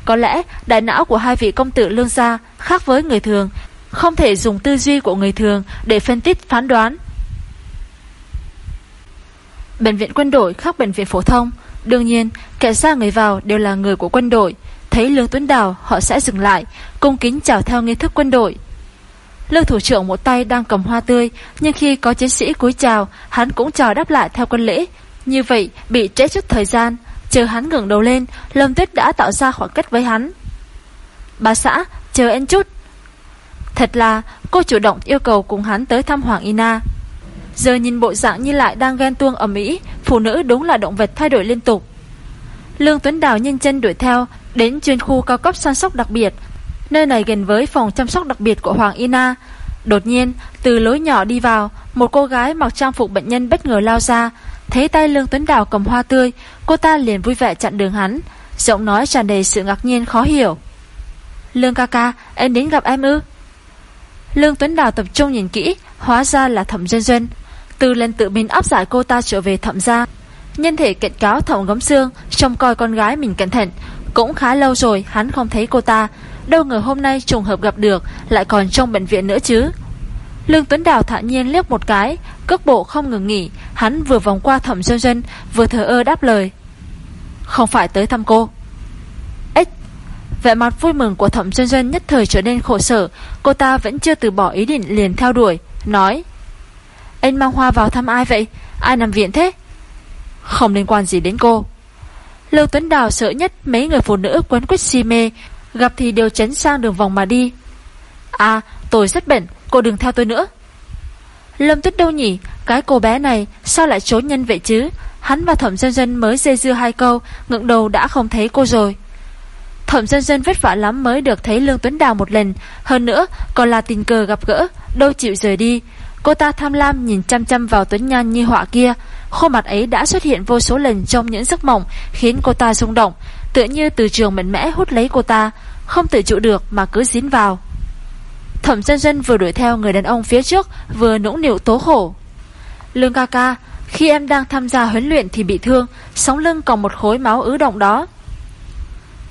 Có lẽ đại não của hai vị công tử Lương gia khác với người thường, không thể dùng tư duy của người thường để phân tích phán đoán. Bệnh viện quân đội khác bệnh viện phổ thông, đương nhiên kẻ ra người vào đều là người của quân đội. Thấy Lương Tuấn Đào họ sẽ dừng lại, cung kính chào theo nghi thức quân đội. Lương thủ trưởng một tay đang cầm hoa tươi, nhưng khi có chiến sĩ cúi chào, hắn cũng chào đáp lại theo quân lễ. Như vậy, bị trễ chút thời gian, chờ hắn ngẩng đầu lên, Lâm Tuyết đã tạo ra khoảng cách với hắn. Bà xã, chờ em chút. Thật là, cô chủ động yêu cầu cùng hắn tới thăm Hoàng Ina. Giờ nhìn bộ dạng như lại đang ghen tuông ở Mỹ, phụ nữ đúng là động vật thay đổi liên tục. Lương Tuấn Đào nhanh chân đuổi theo, đến chuyên khu cao cấp săn sóc đặc biệt, Nơi này gần với phòng chăm sóc đặc biệt của Hoàng Ina. Đột nhiên, từ lối nhỏ đi vào, một cô gái mặc trang phục bệnh nhân bất ngờ lao ra. Thấy tay Lương Tuấn Đào cầm hoa tươi, cô ta liền vui vẻ chặn đường hắn. Giọng nói tràn đầy sự ngạc nhiên khó hiểu. Lương ca ca, em đến gặp em ư? Lương Tuấn Đào tập trung nhìn kỹ, hóa ra là thẩm dân dân. Từ lần tự mình áp giải cô ta trở về thẩm gia. Nhân thể kiện cáo thẩm gấm xương, trông coi con gái mình cẩn thận. Cũng khá lâu rồi hắn không thấy cô ta, Đâu ngờ hôm nay trùng hợp gặp được, Lại còn trong bệnh viện nữa chứ. Lương Tuấn Đào thả nhiên liếc một cái, Cước bộ không ngừng nghỉ, Hắn vừa vòng qua thẩm dân dân, Vừa thờ ơ đáp lời. Không phải tới thăm cô. Ếch! Vẻ mặt vui mừng của thẩm dân dân nhất thời trở nên khổ sở, Cô ta vẫn chưa từ bỏ ý định liền theo đuổi, Nói. Anh mang hoa vào thăm ai vậy? Ai nằm viện thế? Không liên quan gì đến cô. Lưu Tuấn Đào sợ nhất mấy người phụ nữ quấn quýt si mê Gặp thì đều tránh sang đường vòng mà đi. À tôi rất bệnh Cô đừng theo tôi nữa. Lâm tuyết đâu nhỉ? Cái cô bé này, sao lại trốn nhân vậy chứ? Hắn và thẩm dân dân mới dây dưa hai câu, Ngượng đầu đã không thấy cô rồi. Thẩm dân dân vất vả lắm mới được thấy Lương Tuấn Đào một lần. Hơn nữa, còn là tình cờ gặp gỡ, Đâu chịu rời đi. Cô ta tham lam nhìn chăm chăm vào Tuấn Nhan như họa kia. Khuôn mặt ấy đã xuất hiện vô số lần trong những giấc mộng, Khiến cô ta rung động. Tựa như từ trường mạnh mẽ hút lấy cô ta, Không tự trụ được mà cứ dính vào. Thẩm dân dân vừa đuổi theo người đàn ông phía trước, Vừa nũng nịu tố khổ. Lương ca ca, Khi em đang tham gia huấn luyện thì bị thương, Sống lưng còn một khối máu ứ động đó.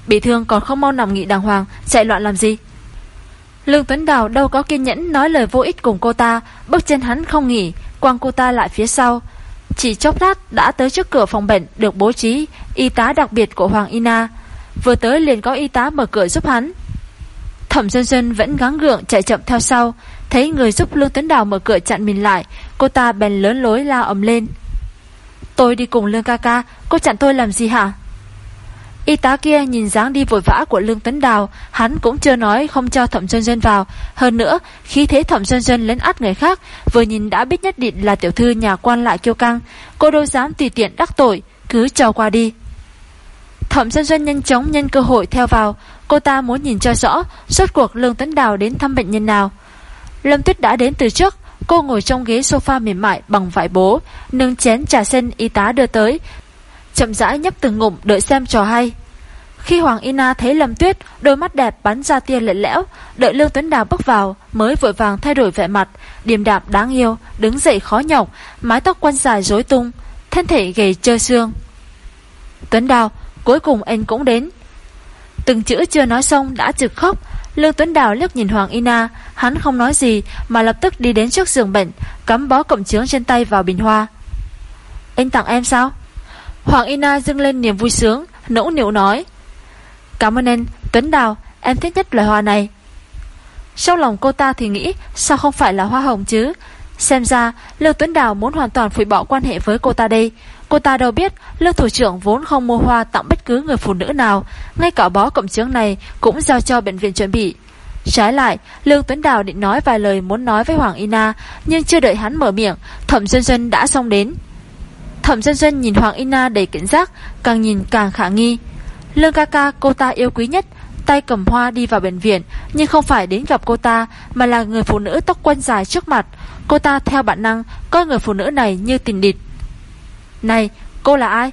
Bị thương còn không mau nằm nghỉ đàng hoàng, Chạy loạn làm gì? Lương Tuấn Đào đâu có kiên nhẫn nói lời vô ích cùng cô ta, Bước chân hắn không nghỉ, Quăng cô ta lại phía sau chỉ chốc lát đã tới trước cửa phòng bệnh được bố trí y tá đặc biệt của Hoàng Ina. Vừa tới liền có y tá mở cửa giúp hắn. Thẩm dân dân vẫn gắng gượng chạy chậm theo sau, thấy người giúp Lương Tuấn Đào mở cửa chặn mình lại, cô ta bèn lớn lối la ầm lên. Tôi đi cùng Lương ca ca, cô chặn tôi làm gì hả? Y tá kia nhìn dáng đi vội vã của Lương Tấn Đào, hắn cũng chưa nói không cho Thẩm Xuân Xuân vào. Hơn nữa, khi thế Thẩm Xuân Xuân lấn át người khác, vừa nhìn đã biết nhất định là tiểu thư nhà quan lại kiêu căng. Cô đâu dám tùy tiện đắc tội, cứ cho qua đi. Thẩm Xuân Xuân nhanh chóng nhân cơ hội theo vào, cô ta muốn nhìn cho rõ rốt cuộc Lương Tấn Đào đến thăm bệnh nhân nào. Lâm Tuyết đã đến từ trước, cô ngồi trong ghế sofa mềm mại bằng vải bố, nâng chén trà sen y tá đưa tới, chậm rãi nhấp từng ngụm đợi xem trò hay. Khi Hoàng Ina thấy Lâm Tuyết, đôi mắt đẹp bắn ra tia lệ lẽo, đợi Lương Tuấn Đào bước vào, mới vội vàng thay đổi vẻ mặt, điềm đạm đáng yêu, đứng dậy khó nhọc, mái tóc quăn dài rối tung, thân thể gầy trơ xương. Tuấn Đào, cuối cùng anh cũng đến. Từng chữ chưa nói xong đã trực khóc, Lương Tuấn Đào liếc nhìn Hoàng Ina, hắn không nói gì mà lập tức đi đến trước giường bệnh, cắm bó cổng trướng trên tay vào bình hoa. Anh tặng em sao? Hoàng Ina dâng lên niềm vui sướng, nỗ nịu nói. Cảm ơn anh, Tuấn Đào, em thích nhất loài hoa này. Trong lòng cô ta thì nghĩ sao không phải là hoa hồng chứ. Xem ra Lưu Tuấn Đào muốn hoàn toàn phủi bỏ quan hệ với cô ta đây. Cô ta đâu biết Lưu thủ trưởng vốn không mua hoa tặng bất cứ người phụ nữ nào Ngay cả bó cộng chứng này Cũng giao cho bệnh viện chuẩn bị Trái lại, Lương Tuấn Đào định nói vài lời muốn nói với Hoàng Ina, nhưng chưa đợi hắn mở miệng, Thẩm Dân Dân đã xong đến. Thẩm Dân Dân nhìn Hoàng Ina đầy cảnh giác, càng nhìn càng khả nghi. Lương ca ca cô ta yêu quý nhất, tay cầm hoa đi vào bệnh viện, nhưng không phải đến gặp cô ta, mà là người phụ nữ tóc quăn dài trước mặt. Cô ta theo bản năng coi người phụ nữ này như tình địch. Này, cô là ai?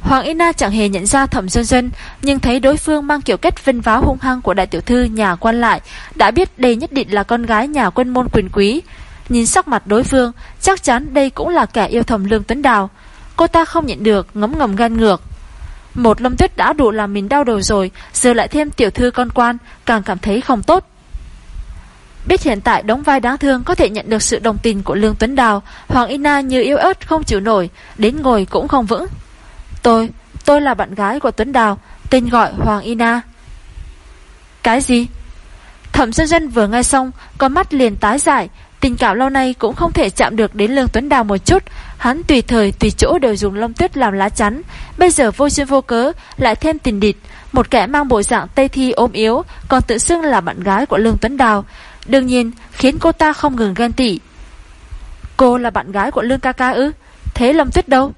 Hoàng Ina chẳng hề nhận ra thẩm dân dân, nhưng thấy đối phương mang kiểu cách vinh váo hung hăng của đại tiểu thư nhà quan lại, đã biết đây nhất định là con gái nhà quân môn quyền quý. Nhìn sắc mặt đối phương, chắc chắn đây cũng là kẻ yêu thầm Lương Tuấn Đào. Cô ta không nhận được, ngấm ngầm gan ngược. Một lâm tuyết đã đủ làm mình đau đầu rồi, giờ lại thêm tiểu thư con quan, càng cảm thấy không tốt. Biết hiện tại đóng vai đáng thương có thể nhận được sự đồng tình của Lương Tuấn Đào, Hoàng Ina như yếu ớt không chịu nổi, đến ngồi cũng không vững. Tôi, tôi là bạn gái của Tuấn Đào, tên gọi Hoàng Ina. Cái gì? Thẩm dân dân vừa nghe xong, con mắt liền tái giải, tình cảm lâu nay cũng không thể chạm được đến Lương Tuấn Đào một chút. Hắn tùy thời tùy chỗ đều dùng lông tuyết làm lá chắn, bây giờ vô duyên vô cớ lại thêm tình địch, một kẻ mang bộ dạng tây thi ôm yếu, còn tự xưng là bạn gái của Lương Tuấn Đào, đương nhiên khiến cô ta không ngừng ghen tị. Cô là bạn gái của Lương ca ca ư? Thế Lâm Tuyết đâu?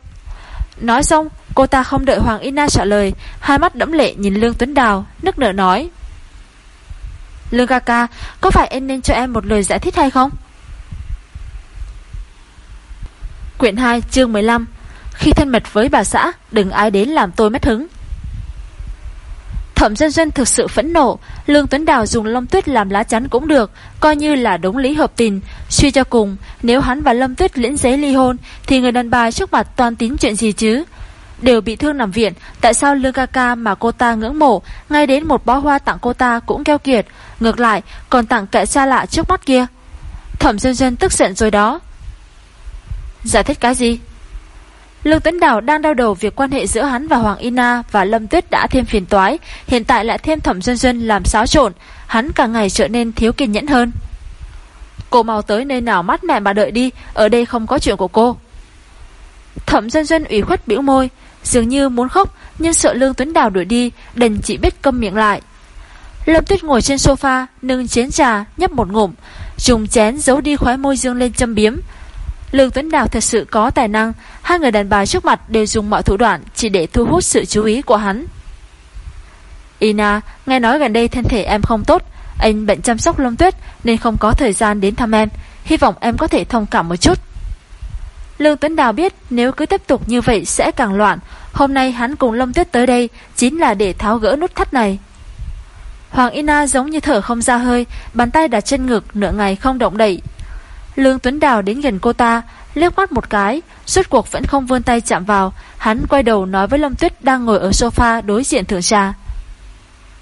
Nói xong, Cô ta không đợi Hoàng Ina trả lời Hai mắt đẫm lệ nhìn Lương Tuấn Đào Nức nở nói Lương ca ca Có phải em nên cho em một lời giải thích hay không Quyển 2 chương 15 Khi thân mật với bà xã Đừng ai đến làm tôi mất hứng Thẩm dân dân thực sự phẫn nộ Lương Tuấn Đào dùng Lâm Tuyết làm lá chắn cũng được Coi như là đúng lý hợp tình Suy cho cùng Nếu hắn và Lâm Tuyết liễn giấy ly hôn Thì người đàn bà trước mặt toàn tín chuyện gì chứ đều bị thương nằm viện, tại sao Lương ca ca mà cô ta ngưỡng mộ, ngay đến một bó hoa tặng cô ta cũng keo kiệt, ngược lại còn tặng kẻ xa lạ trước mắt kia. Thẩm dân dân tức giận rồi đó. Giải thích cái gì? Lương Tuấn Đào đang đau đầu việc quan hệ giữa hắn và Hoàng Ina và Lâm Tuyết đã thêm phiền toái, hiện tại lại thêm Thẩm Dân Dân làm xáo trộn, hắn càng ngày trở nên thiếu kiên nhẫn hơn. Cô mau tới nơi nào mắt mẹ mà đợi đi, ở đây không có chuyện của cô. Thẩm Dân Dân ủy khuất biểu môi, Dường như muốn khóc Nhưng sợ Lương Tuấn Đào đuổi đi Đành chỉ biết câm miệng lại Lâm Tuyết ngồi trên sofa Nâng chén trà nhấp một ngụm Dùng chén giấu đi khói môi dương lên châm biếm Lương Tuấn Đào thật sự có tài năng Hai người đàn bà trước mặt đều dùng mọi thủ đoạn Chỉ để thu hút sự chú ý của hắn Ina Nghe nói gần đây thân thể em không tốt Anh bệnh chăm sóc lông Tuyết Nên không có thời gian đến thăm em Hy vọng em có thể thông cảm một chút Lương Tuấn Đào biết nếu cứ tiếp tục như vậy sẽ càng loạn. Hôm nay hắn cùng Lâm Tuyết tới đây chính là để tháo gỡ nút thắt này. Hoàng Ina giống như thở không ra hơi, bàn tay đặt trên ngực nửa ngày không động đậy. Lương Tuấn Đào đến gần cô ta, liếc mắt một cái, suốt cuộc vẫn không vươn tay chạm vào. Hắn quay đầu nói với Lâm Tuyết đang ngồi ở sofa đối diện thượng trà.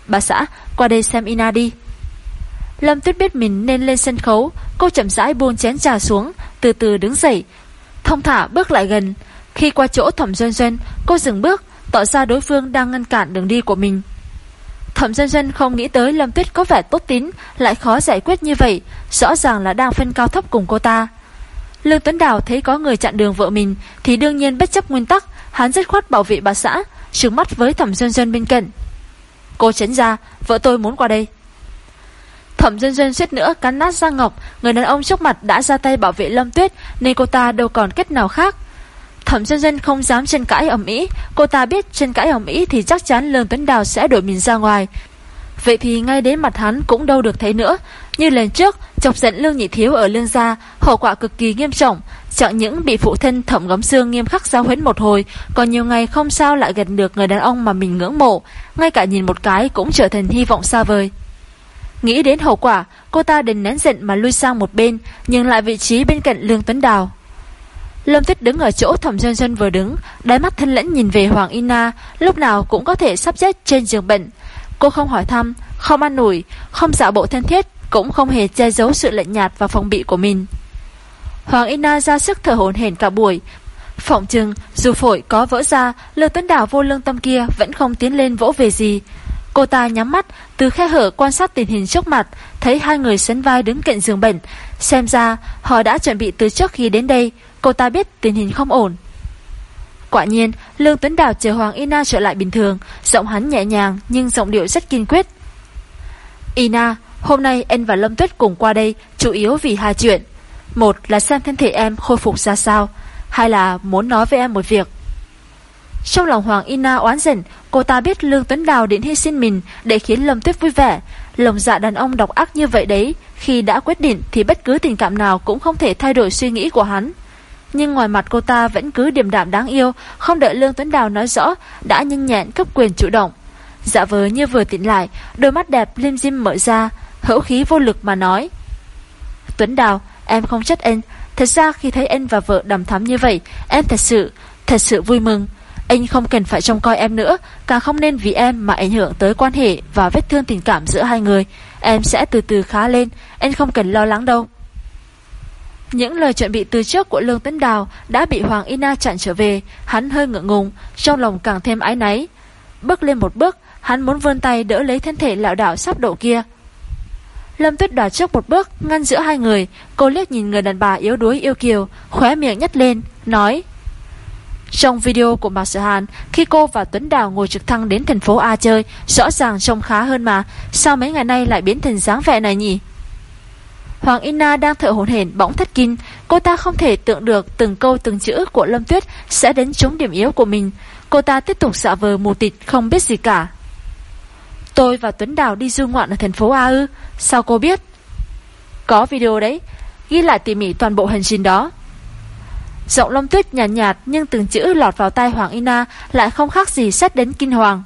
Bà xã, qua đây xem Ina đi. Lâm Tuyết biết mình nên lên sân khấu, cô chậm rãi buông chén trà xuống, từ từ đứng dậy, thông thả bước lại gần. Khi qua chỗ thẩm doanh doanh, cô dừng bước, tỏ ra đối phương đang ngăn cản đường đi của mình. Thẩm dân dân không nghĩ tới Lâm Tuyết có vẻ tốt tín, lại khó giải quyết như vậy, rõ ràng là đang phân cao thấp cùng cô ta. Lương Tuấn Đào thấy có người chặn đường vợ mình, thì đương nhiên bất chấp nguyên tắc, hắn rất khoát bảo vệ bà xã, trừng mắt với thẩm dân dân bên cạnh. Cô tránh ra, vợ tôi muốn qua đây. Thẩm dân dân suýt nữa cắn nát Giang Ngọc, người đàn ông trước mặt đã ra tay bảo vệ Lâm Tuyết nên cô ta đâu còn cách nào khác. Thẩm dân dân không dám tranh cãi ở Mỹ cô ta biết tranh cãi ở Mỹ thì chắc chắn Lương Tuấn Đào sẽ đổi mình ra ngoài. Vậy thì ngay đến mặt hắn cũng đâu được thấy nữa. Như lần trước, chọc giận Lương Nhị Thiếu ở Lương Gia, hậu quả cực kỳ nghiêm trọng. Chẳng những bị phụ thân thẩm gấm xương nghiêm khắc giao huấn một hồi, còn nhiều ngày không sao lại gần được người đàn ông mà mình ngưỡng mộ, ngay cả nhìn một cái cũng trở thành hy vọng xa vời. Nghĩ đến hậu quả, cô ta đành nén giận mà lui sang một bên, nhưng lại vị trí bên cạnh Lương Tuấn Đào. Lâm Tuyết đứng ở chỗ thẩm dân dân vừa đứng, đáy mắt thân lẫn nhìn về Hoàng Ina, lúc nào cũng có thể sắp chết trên giường bệnh. Cô không hỏi thăm, không ăn nổi, không dạo bộ thân thiết, cũng không hề che giấu sự lạnh nhạt và phòng bị của mình. Hoàng Ina ra sức thở hổn hển cả buổi. Phỏng chừng, dù phổi có vỡ ra, Lương Tuấn Đào vô lương tâm kia vẫn không tiến lên vỗ về gì. Cô ta nhắm mắt, từ khe hở quan sát tình hình trước mặt, thấy hai người sấn vai đứng cạnh giường bệnh. Xem ra, họ đã chuẩn bị từ trước khi đến đây, cô ta biết tình hình không ổn. Quả nhiên, Lương Tuấn Đào chờ Hoàng Ina trở lại bình thường, giọng hắn nhẹ nhàng nhưng giọng điệu rất kiên quyết. Ina, hôm nay em và Lâm Tuyết cùng qua đây chủ yếu vì hai chuyện. Một là xem thân thể em khôi phục ra sao, hai là muốn nói với em một việc. Trong lòng Hoàng Ina oán giận, cô ta biết Lương Tuấn Đào định hy sinh mình để khiến Lâm Tuyết vui vẻ. Lòng dạ đàn ông độc ác như vậy đấy, khi đã quyết định thì bất cứ tình cảm nào cũng không thể thay đổi suy nghĩ của hắn. Nhưng ngoài mặt cô ta vẫn cứ điềm đạm đáng yêu, không đợi Lương Tuấn Đào nói rõ, đã nhanh nhẹn cấp quyền chủ động. Dạ vờ như vừa tỉnh lại, đôi mắt đẹp lim dim mở ra, hữu khí vô lực mà nói. Tuấn Đào, em không trách anh. Thật ra khi thấy anh và vợ đầm thắm như vậy, em thật sự, thật sự vui mừng. Anh không cần phải trông coi em nữa, càng không nên vì em mà ảnh hưởng tới quan hệ và vết thương tình cảm giữa hai người. Em sẽ từ từ khá lên, anh không cần lo lắng đâu. Những lời chuẩn bị từ trước của Lương Tấn Đào đã bị Hoàng Ina chặn trở về, hắn hơi ngượng ngùng, trong lòng càng thêm ái náy. Bước lên một bước, hắn muốn vươn tay đỡ lấy thân thể lão đảo sắp đổ kia. Lâm Tuyết đoạt trước một bước, ngăn giữa hai người, cô liếc nhìn người đàn bà yếu đuối yêu kiều, khóe miệng nhếch lên, nói: trong video của Mạc Sở Hàn, khi cô và Tuấn Đào ngồi trực thăng đến thành phố A chơi, rõ ràng trông khá hơn mà, sao mấy ngày nay lại biến thành dáng vẻ này nhỉ? Hoàng Ina đang thở hổn hển bỗng thất kinh, cô ta không thể tưởng được từng câu từng chữ của Lâm Tuyết sẽ đến trúng điểm yếu của mình. Cô ta tiếp tục xạ vờ mù tịt không biết gì cả. Tôi và Tuấn Đào đi du ngoạn ở thành phố A ư, sao cô biết? Có video đấy, ghi lại tỉ mỉ toàn bộ hành trình đó. Giọng Lâm Tuyết nhạt, nhạt nhưng từng chữ lọt vào tai Hoàng Ina lại không khác gì xét đến kinh hoàng.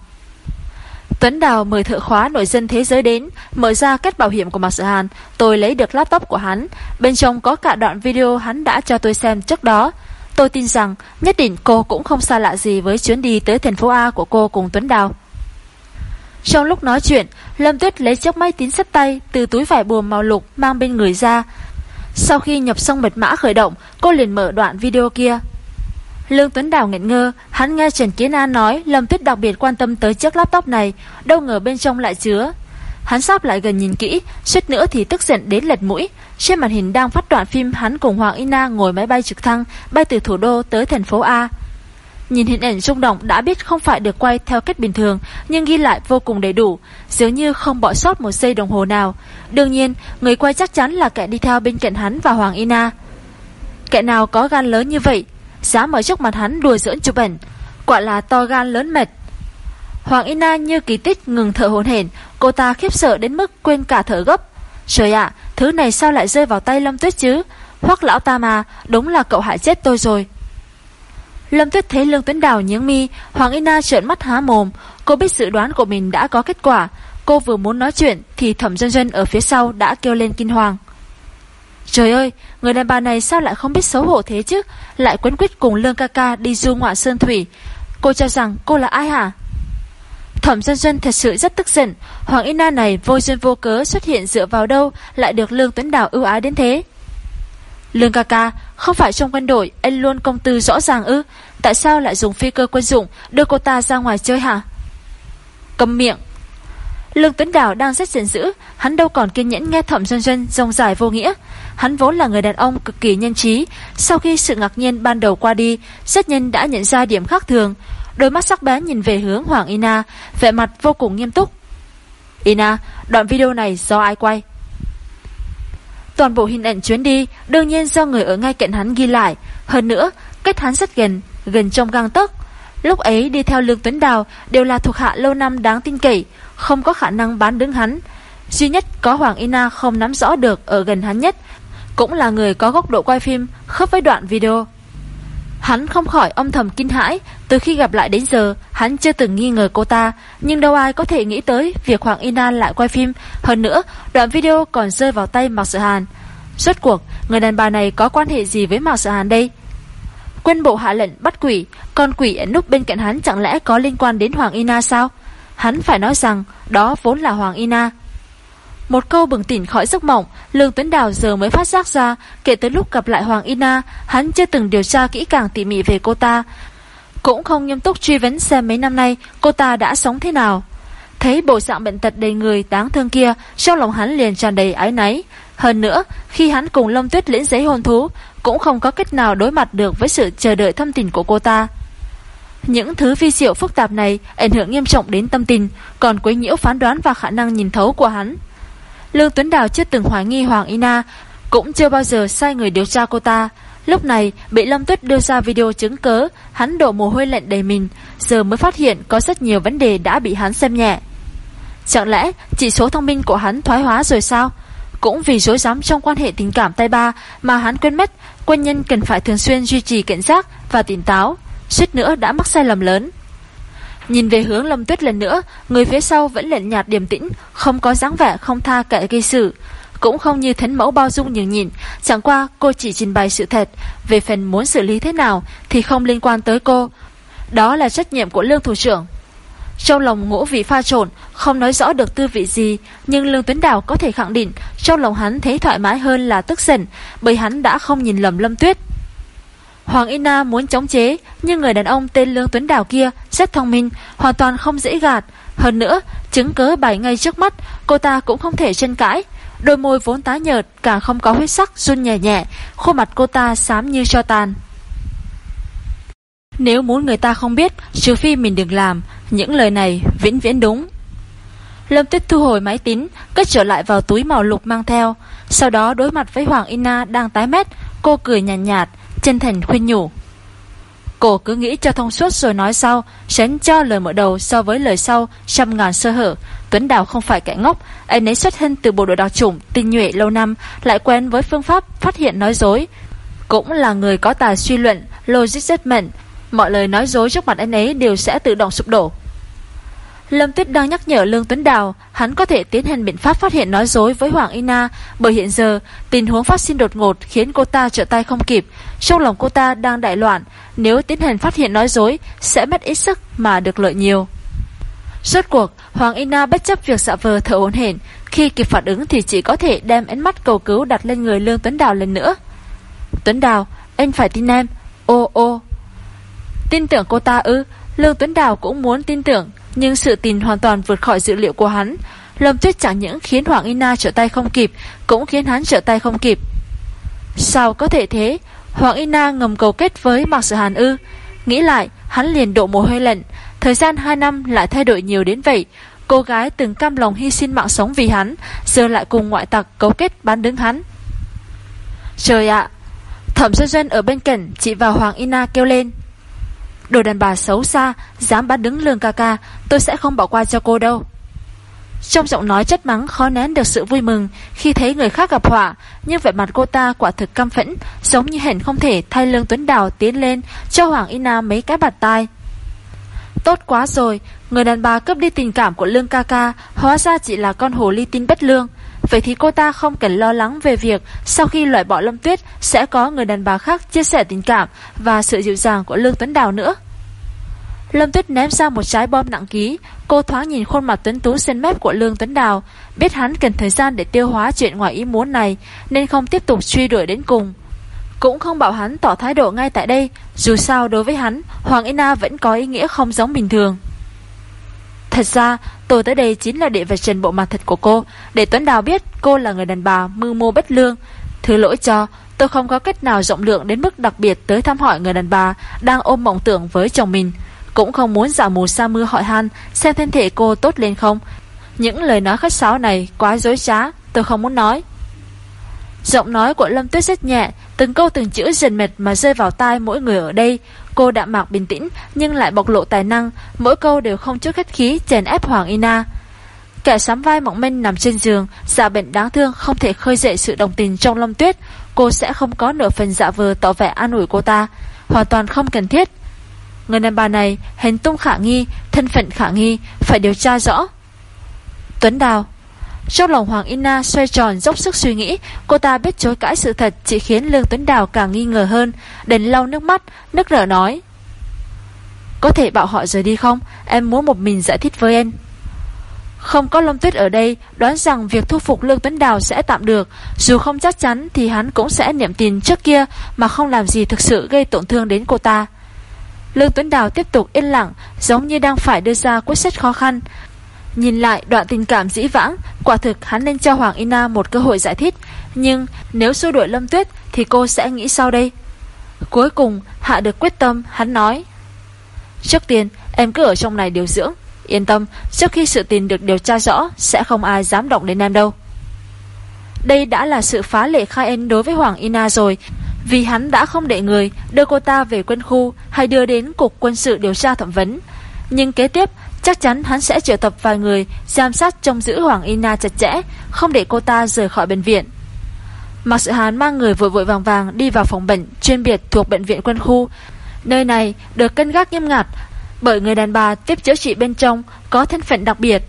Tuấn Đào mời thợ khóa nội dân thế giới đến, mở ra kết bảo hiểm của Mạc Sở Hàn. Tôi lấy được laptop của hắn. Bên trong có cả đoạn video hắn đã cho tôi xem trước đó. Tôi tin rằng nhất định cô cũng không xa lạ gì với chuyến đi tới thành phố A của cô cùng Tuấn Đào. Trong lúc nói chuyện, Lâm Tuyết lấy chiếc máy tính sắt tay từ túi vải buồm màu lục mang bên người ra. Sau khi nhập xong mật mã khởi động, cô liền mở đoạn video kia. Lương Tuấn Đào nghẹn ngơ, hắn nghe Trần Kiến An nói Lâm Tuyết đặc biệt quan tâm tới chiếc laptop này, đâu ngờ bên trong lại chứa. Hắn sắp lại gần nhìn kỹ, suýt nữa thì tức giận đến lật mũi. Trên màn hình đang phát đoạn phim hắn cùng Hoàng Ina ngồi máy bay trực thăng, bay từ thủ đô tới thành phố A. Nhìn hình ảnh rung động đã biết không phải được quay theo cách bình thường, nhưng ghi lại vô cùng đầy đủ, dường như không bỏ sót một giây đồng hồ nào. Đương nhiên, người quay chắc chắn là kẻ đi theo bên cạnh hắn và Hoàng Ina. Kẻ nào có gan lớn như vậy, dám ở trước mặt hắn đùa dưỡng chụp ảnh, quả là to gan lớn mệt. Hoàng Ina như kỳ tích ngừng thở hồn hển, cô ta khiếp sợ đến mức quên cả thở gấp. Trời ạ, thứ này sao lại rơi vào tay Lâm Tuyết chứ? Hoắc lão ta mà, đúng là cậu hại chết tôi rồi. Lâm Tuyết thấy Lương Tuấn Đào nhướng mi, Hoàng Ina trợn mắt há mồm, cô biết dự đoán của mình đã có kết quả, cô vừa muốn nói chuyện thì Thẩm Dân Dân ở phía sau đã kêu lên kinh hoàng. Trời ơi, người đàn bà này sao lại không biết xấu hổ thế chứ, lại quấn quýt cùng Lương ca ca đi du ngoại sơn thủy. Cô cho rằng cô là ai hả? Thẩm Dân Dân thật sự rất tức giận, Hoàng Ina này vô duyên vô cớ xuất hiện dựa vào đâu lại được Lương Tuấn Đào ưu ái đến thế. Lương ca ca, không phải trong quân đội anh luôn công tư rõ ràng ư? Tại sao lại dùng phi cơ quân dụng đưa cô ta ra ngoài chơi hả? Cầm miệng. Lương Tuấn Đào đang rất giận dữ, hắn đâu còn kiên nhẫn nghe thẩm dân dân rông dài vô nghĩa. Hắn vốn là người đàn ông cực kỳ nhân trí, sau khi sự ngạc nhiên ban đầu qua đi, rất nhân đã nhận ra điểm khác thường. Đôi mắt sắc bén nhìn về hướng Hoàng Ina, vẻ mặt vô cùng nghiêm túc. Ina, đoạn video này do ai quay? Toàn bộ hình ảnh chuyến đi đương nhiên do người ở ngay cạnh hắn ghi lại. Hơn nữa, cách hắn rất gần, gần trong gang tấc. Lúc ấy đi theo Lương Tuấn Đào đều là thuộc hạ lâu năm đáng tin cậy, không có khả năng bán đứng hắn. Duy nhất có Hoàng Ina không nắm rõ được ở gần hắn nhất, cũng là người có góc độ quay phim khớp với đoạn video. Hắn không khỏi âm thầm kinh hãi, từ khi gặp lại đến giờ, hắn chưa từng nghi ngờ cô ta, nhưng đâu ai có thể nghĩ tới việc Hoàng Ina lại quay phim, hơn nữa, đoạn video còn rơi vào tay Mạc Sở Hàn. Rốt cuộc, người đàn bà này có quan hệ gì với Mạc Sở Hàn đây? Quân bộ hạ lệnh bắt quỷ, con quỷ ở núp bên cạnh hắn chẳng lẽ có liên quan đến Hoàng Ina sao? Hắn phải nói rằng, đó vốn là Hoàng Ina. Một câu bừng tỉnh khỏi giấc mộng, Lương Tuấn Đào giờ mới phát giác ra, kể từ lúc gặp lại Hoàng Ina, hắn chưa từng điều tra kỹ càng tỉ mỉ về cô ta. Cũng không nghiêm túc truy vấn xem mấy năm nay cô ta đã sống thế nào. Thấy bộ dạng bệnh tật đầy người đáng thương kia, trong lòng hắn liền tràn đầy ái náy. Hơn nữa, khi hắn cùng Lâm Tuyết lĩnh giấy hôn thú, cũng không có cách nào đối mặt được với sự chờ đợi thâm tình của cô ta. Những thứ vi diệu phức tạp này ảnh hưởng nghiêm trọng đến tâm tình, còn quấy nhiễu phán đoán và khả năng nhìn thấu của hắn. Lương Tuấn Đào chưa từng hoài nghi Hoàng Ina, cũng chưa bao giờ sai người điều tra cô ta. Lúc này, bị Lâm Tuyết đưa ra video chứng cớ, hắn đổ mồ hôi lạnh đầy mình, giờ mới phát hiện có rất nhiều vấn đề đã bị hắn xem nhẹ. Chẳng lẽ chỉ số thông minh của hắn thoái hóa rồi sao? Cũng vì dối dám trong quan hệ tình cảm tay ba mà hắn quên mất quân nhân cần phải thường xuyên duy trì cảnh giác và tỉnh táo, suýt nữa đã mắc sai lầm lớn. Nhìn về hướng Lâm Tuyết lần nữa, người phía sau vẫn lệnh nhạt điềm tĩnh, không có dáng vẻ không tha kệ gây sự, cũng không như thánh mẫu bao dung nhường nhịn, chẳng qua cô chỉ trình bày sự thật, về phần muốn xử lý thế nào thì không liên quan tới cô. Đó là trách nhiệm của lương thủ trưởng. Trong lòng ngũ vị pha trộn, không nói rõ được tư vị gì, nhưng Lương Tuấn Đào có thể khẳng định trong lòng hắn thấy thoải mái hơn là tức giận, bởi hắn đã không nhìn lầm Lâm Tuyết. Hoàng Ina muốn chống chế, nhưng người đàn ông tên Lương Tuấn Đào kia rất thông minh, hoàn toàn không dễ gạt. Hơn nữa, chứng cớ bày ngay trước mắt, cô ta cũng không thể tranh cãi. Đôi môi vốn tái nhợt, càng không có huyết sắc, run nhẹ nhẹ, khuôn mặt cô ta xám như cho tàn. Nếu muốn người ta không biết, trừ phi mình đừng làm, những lời này vĩnh viễn đúng. Lâm Tuyết thu hồi máy tính, cất trở lại vào túi màu lục mang theo. Sau đó đối mặt với Hoàng Ina đang tái mét, cô cười nhạt nhạt, chân thành khuyên nhủ. Cô cứ nghĩ cho thông suốt rồi nói sau, tránh cho lời mở đầu so với lời sau trăm ngàn sơ hở. Tuấn Đào không phải kẻ ngốc, anh ấy xuất thân từ bộ đội đặc chủng, tinh nhuệ lâu năm, lại quen với phương pháp phát hiện nói dối. Cũng là người có tài suy luận, logic rất mạnh, mọi lời nói dối trước mặt anh ấy đều sẽ tự động sụp đổ. Lâm Tuyết đang nhắc nhở Lương Tuấn Đào hắn có thể tiến hành biện pháp phát hiện nói dối với Hoàng Ina bởi hiện giờ tình huống phát sinh đột ngột khiến cô ta trợ tay không kịp. Trong lòng cô ta đang đại loạn, nếu tiến hành phát hiện nói dối sẽ mất ít sức mà được lợi nhiều. Rốt cuộc, Hoàng Ina bất chấp việc dạ vờ thở ổn hển, khi kịp phản ứng thì chỉ có thể đem ánh mắt cầu cứu đặt lên người Lương Tuấn Đào lần nữa. Tuấn Đào, anh phải tin em. Ô ô. Tin tưởng cô ta ư? Lương Tuấn Đào cũng muốn tin tưởng, nhưng sự tin hoàn toàn vượt khỏi dự liệu của hắn. Lâm Tuyết chẳng những khiến Hoàng Ina trở tay không kịp, cũng khiến hắn trở tay không kịp. Sao có thể thế? Hoàng Ina ngầm cầu kết với Mạc Sở Hàn ư? Nghĩ lại, hắn liền độ mồ hôi lạnh. Thời gian 2 năm lại thay đổi nhiều đến vậy. Cô gái từng cam lòng hy sinh mạng sống vì hắn, giờ lại cùng ngoại tặc cấu kết bán đứng hắn. Trời ạ! Thẩm Xuân Xuân ở bên cạnh chỉ vào Hoàng Ina kêu lên. Đồ đàn bà xấu xa, Dám bắt đứng lương ca ca, Tôi sẽ không bỏ qua cho cô đâu. Trong giọng nói chất mắng khó nén được sự vui mừng, Khi thấy người khác gặp họa, Nhưng vẻ mặt cô ta quả thực căm phẫn, Giống như hẹn không thể thay lương Tuấn Đào tiến lên, Cho Hoàng Ina mấy cái bạt tai. Tốt quá rồi, Người đàn bà cướp đi tình cảm của lương ca ca, Hóa ra chỉ là con hồ ly tinh bất lương. Vậy thì cô ta không cần lo lắng về việc sau khi loại bỏ Lâm Tuyết sẽ có người đàn bà khác chia sẻ tình cảm và sự dịu dàng của Lương Tuấn Đào nữa. Lâm Tuyết ném ra một trái bom nặng ký, cô thoáng nhìn khuôn mặt tuấn tú xinh mép của Lương Tuấn Đào, biết hắn cần thời gian để tiêu hóa chuyện ngoài ý muốn này nên không tiếp tục truy đuổi đến cùng. Cũng không bảo hắn tỏ thái độ ngay tại đây, dù sao đối với hắn, Hoàng Ina vẫn có ý nghĩa không giống bình thường. Thật ra, tôi tới đây chính là để vạch trần bộ mặt thật của cô, để Tuấn Đào biết cô là người đàn bà mưu mô bất lương. Thứ lỗi cho, tôi không có cách nào rộng lượng đến mức đặc biệt tới thăm hỏi người đàn bà đang ôm mộng tưởng với chồng mình. Cũng không muốn giả mù sa mưa hỏi han xem thân thể cô tốt lên không. Những lời nói khách sáo này quá dối trá, tôi không muốn nói. Giọng nói của Lâm Tuyết rất nhẹ, từng câu từng chữ dần mệt mà rơi vào tai mỗi người ở đây. Cô đạm mạc bình tĩnh nhưng lại bộc lộ tài năng, mỗi câu đều không chút khách khí chèn ép Hoàng Ina. Kẻ sám vai mỏng minh nằm trên giường, giả bệnh đáng thương không thể khơi dậy sự đồng tình trong Lâm Tuyết, cô sẽ không có nửa phần dạ vờ tỏ vẻ an ủi cô ta, hoàn toàn không cần thiết. Người đàn bà này hình tung khả nghi, thân phận khả nghi, phải điều tra rõ. Tuấn Đào trong lòng Hoàng Ina xoay tròn dốc sức suy nghĩ, cô ta biết chối cãi sự thật chỉ khiến Lương Tuấn Đào càng nghi ngờ hơn, đền lau nước mắt, nước nở nói. Có thể bảo họ rời đi không? Em muốn một mình giải thích với em. Không có Lâm Tuyết ở đây, đoán rằng việc thu phục Lương Tuấn Đào sẽ tạm được, dù không chắc chắn thì hắn cũng sẽ niệm tin trước kia mà không làm gì thực sự gây tổn thương đến cô ta. Lương Tuấn Đào tiếp tục yên lặng, giống như đang phải đưa ra quyết sách khó khăn. Nhìn lại đoạn tình cảm dĩ vãng, quả thực hắn nên cho Hoàng Ina một cơ hội giải thích. Nhưng nếu xua đuổi Lâm Tuyết thì cô sẽ nghĩ sau đây? Cuối cùng, hạ được quyết tâm, hắn nói. Trước tiên em cứ ở trong này điều dưỡng Yên tâm Trước khi sự tình được điều tra rõ Sẽ không ai dám động đến em đâu Đây đã là sự phá lệ khai ân đối với Hoàng Ina rồi Vì hắn đã không để người Đưa cô ta về quân khu Hay đưa đến cục quân sự điều tra thẩm vấn Nhưng kế tiếp Chắc chắn hắn sẽ triệu tập vài người Giám sát trông giữ Hoàng Ina chặt chẽ Không để cô ta rời khỏi bệnh viện Mạc Sự Hán mang người vội vội vàng vàng đi vào phòng bệnh chuyên biệt thuộc bệnh viện quân khu. Nơi này được cân gác nghiêm ngặt bởi người đàn bà tiếp chữa trị bên trong có thân phận đặc biệt.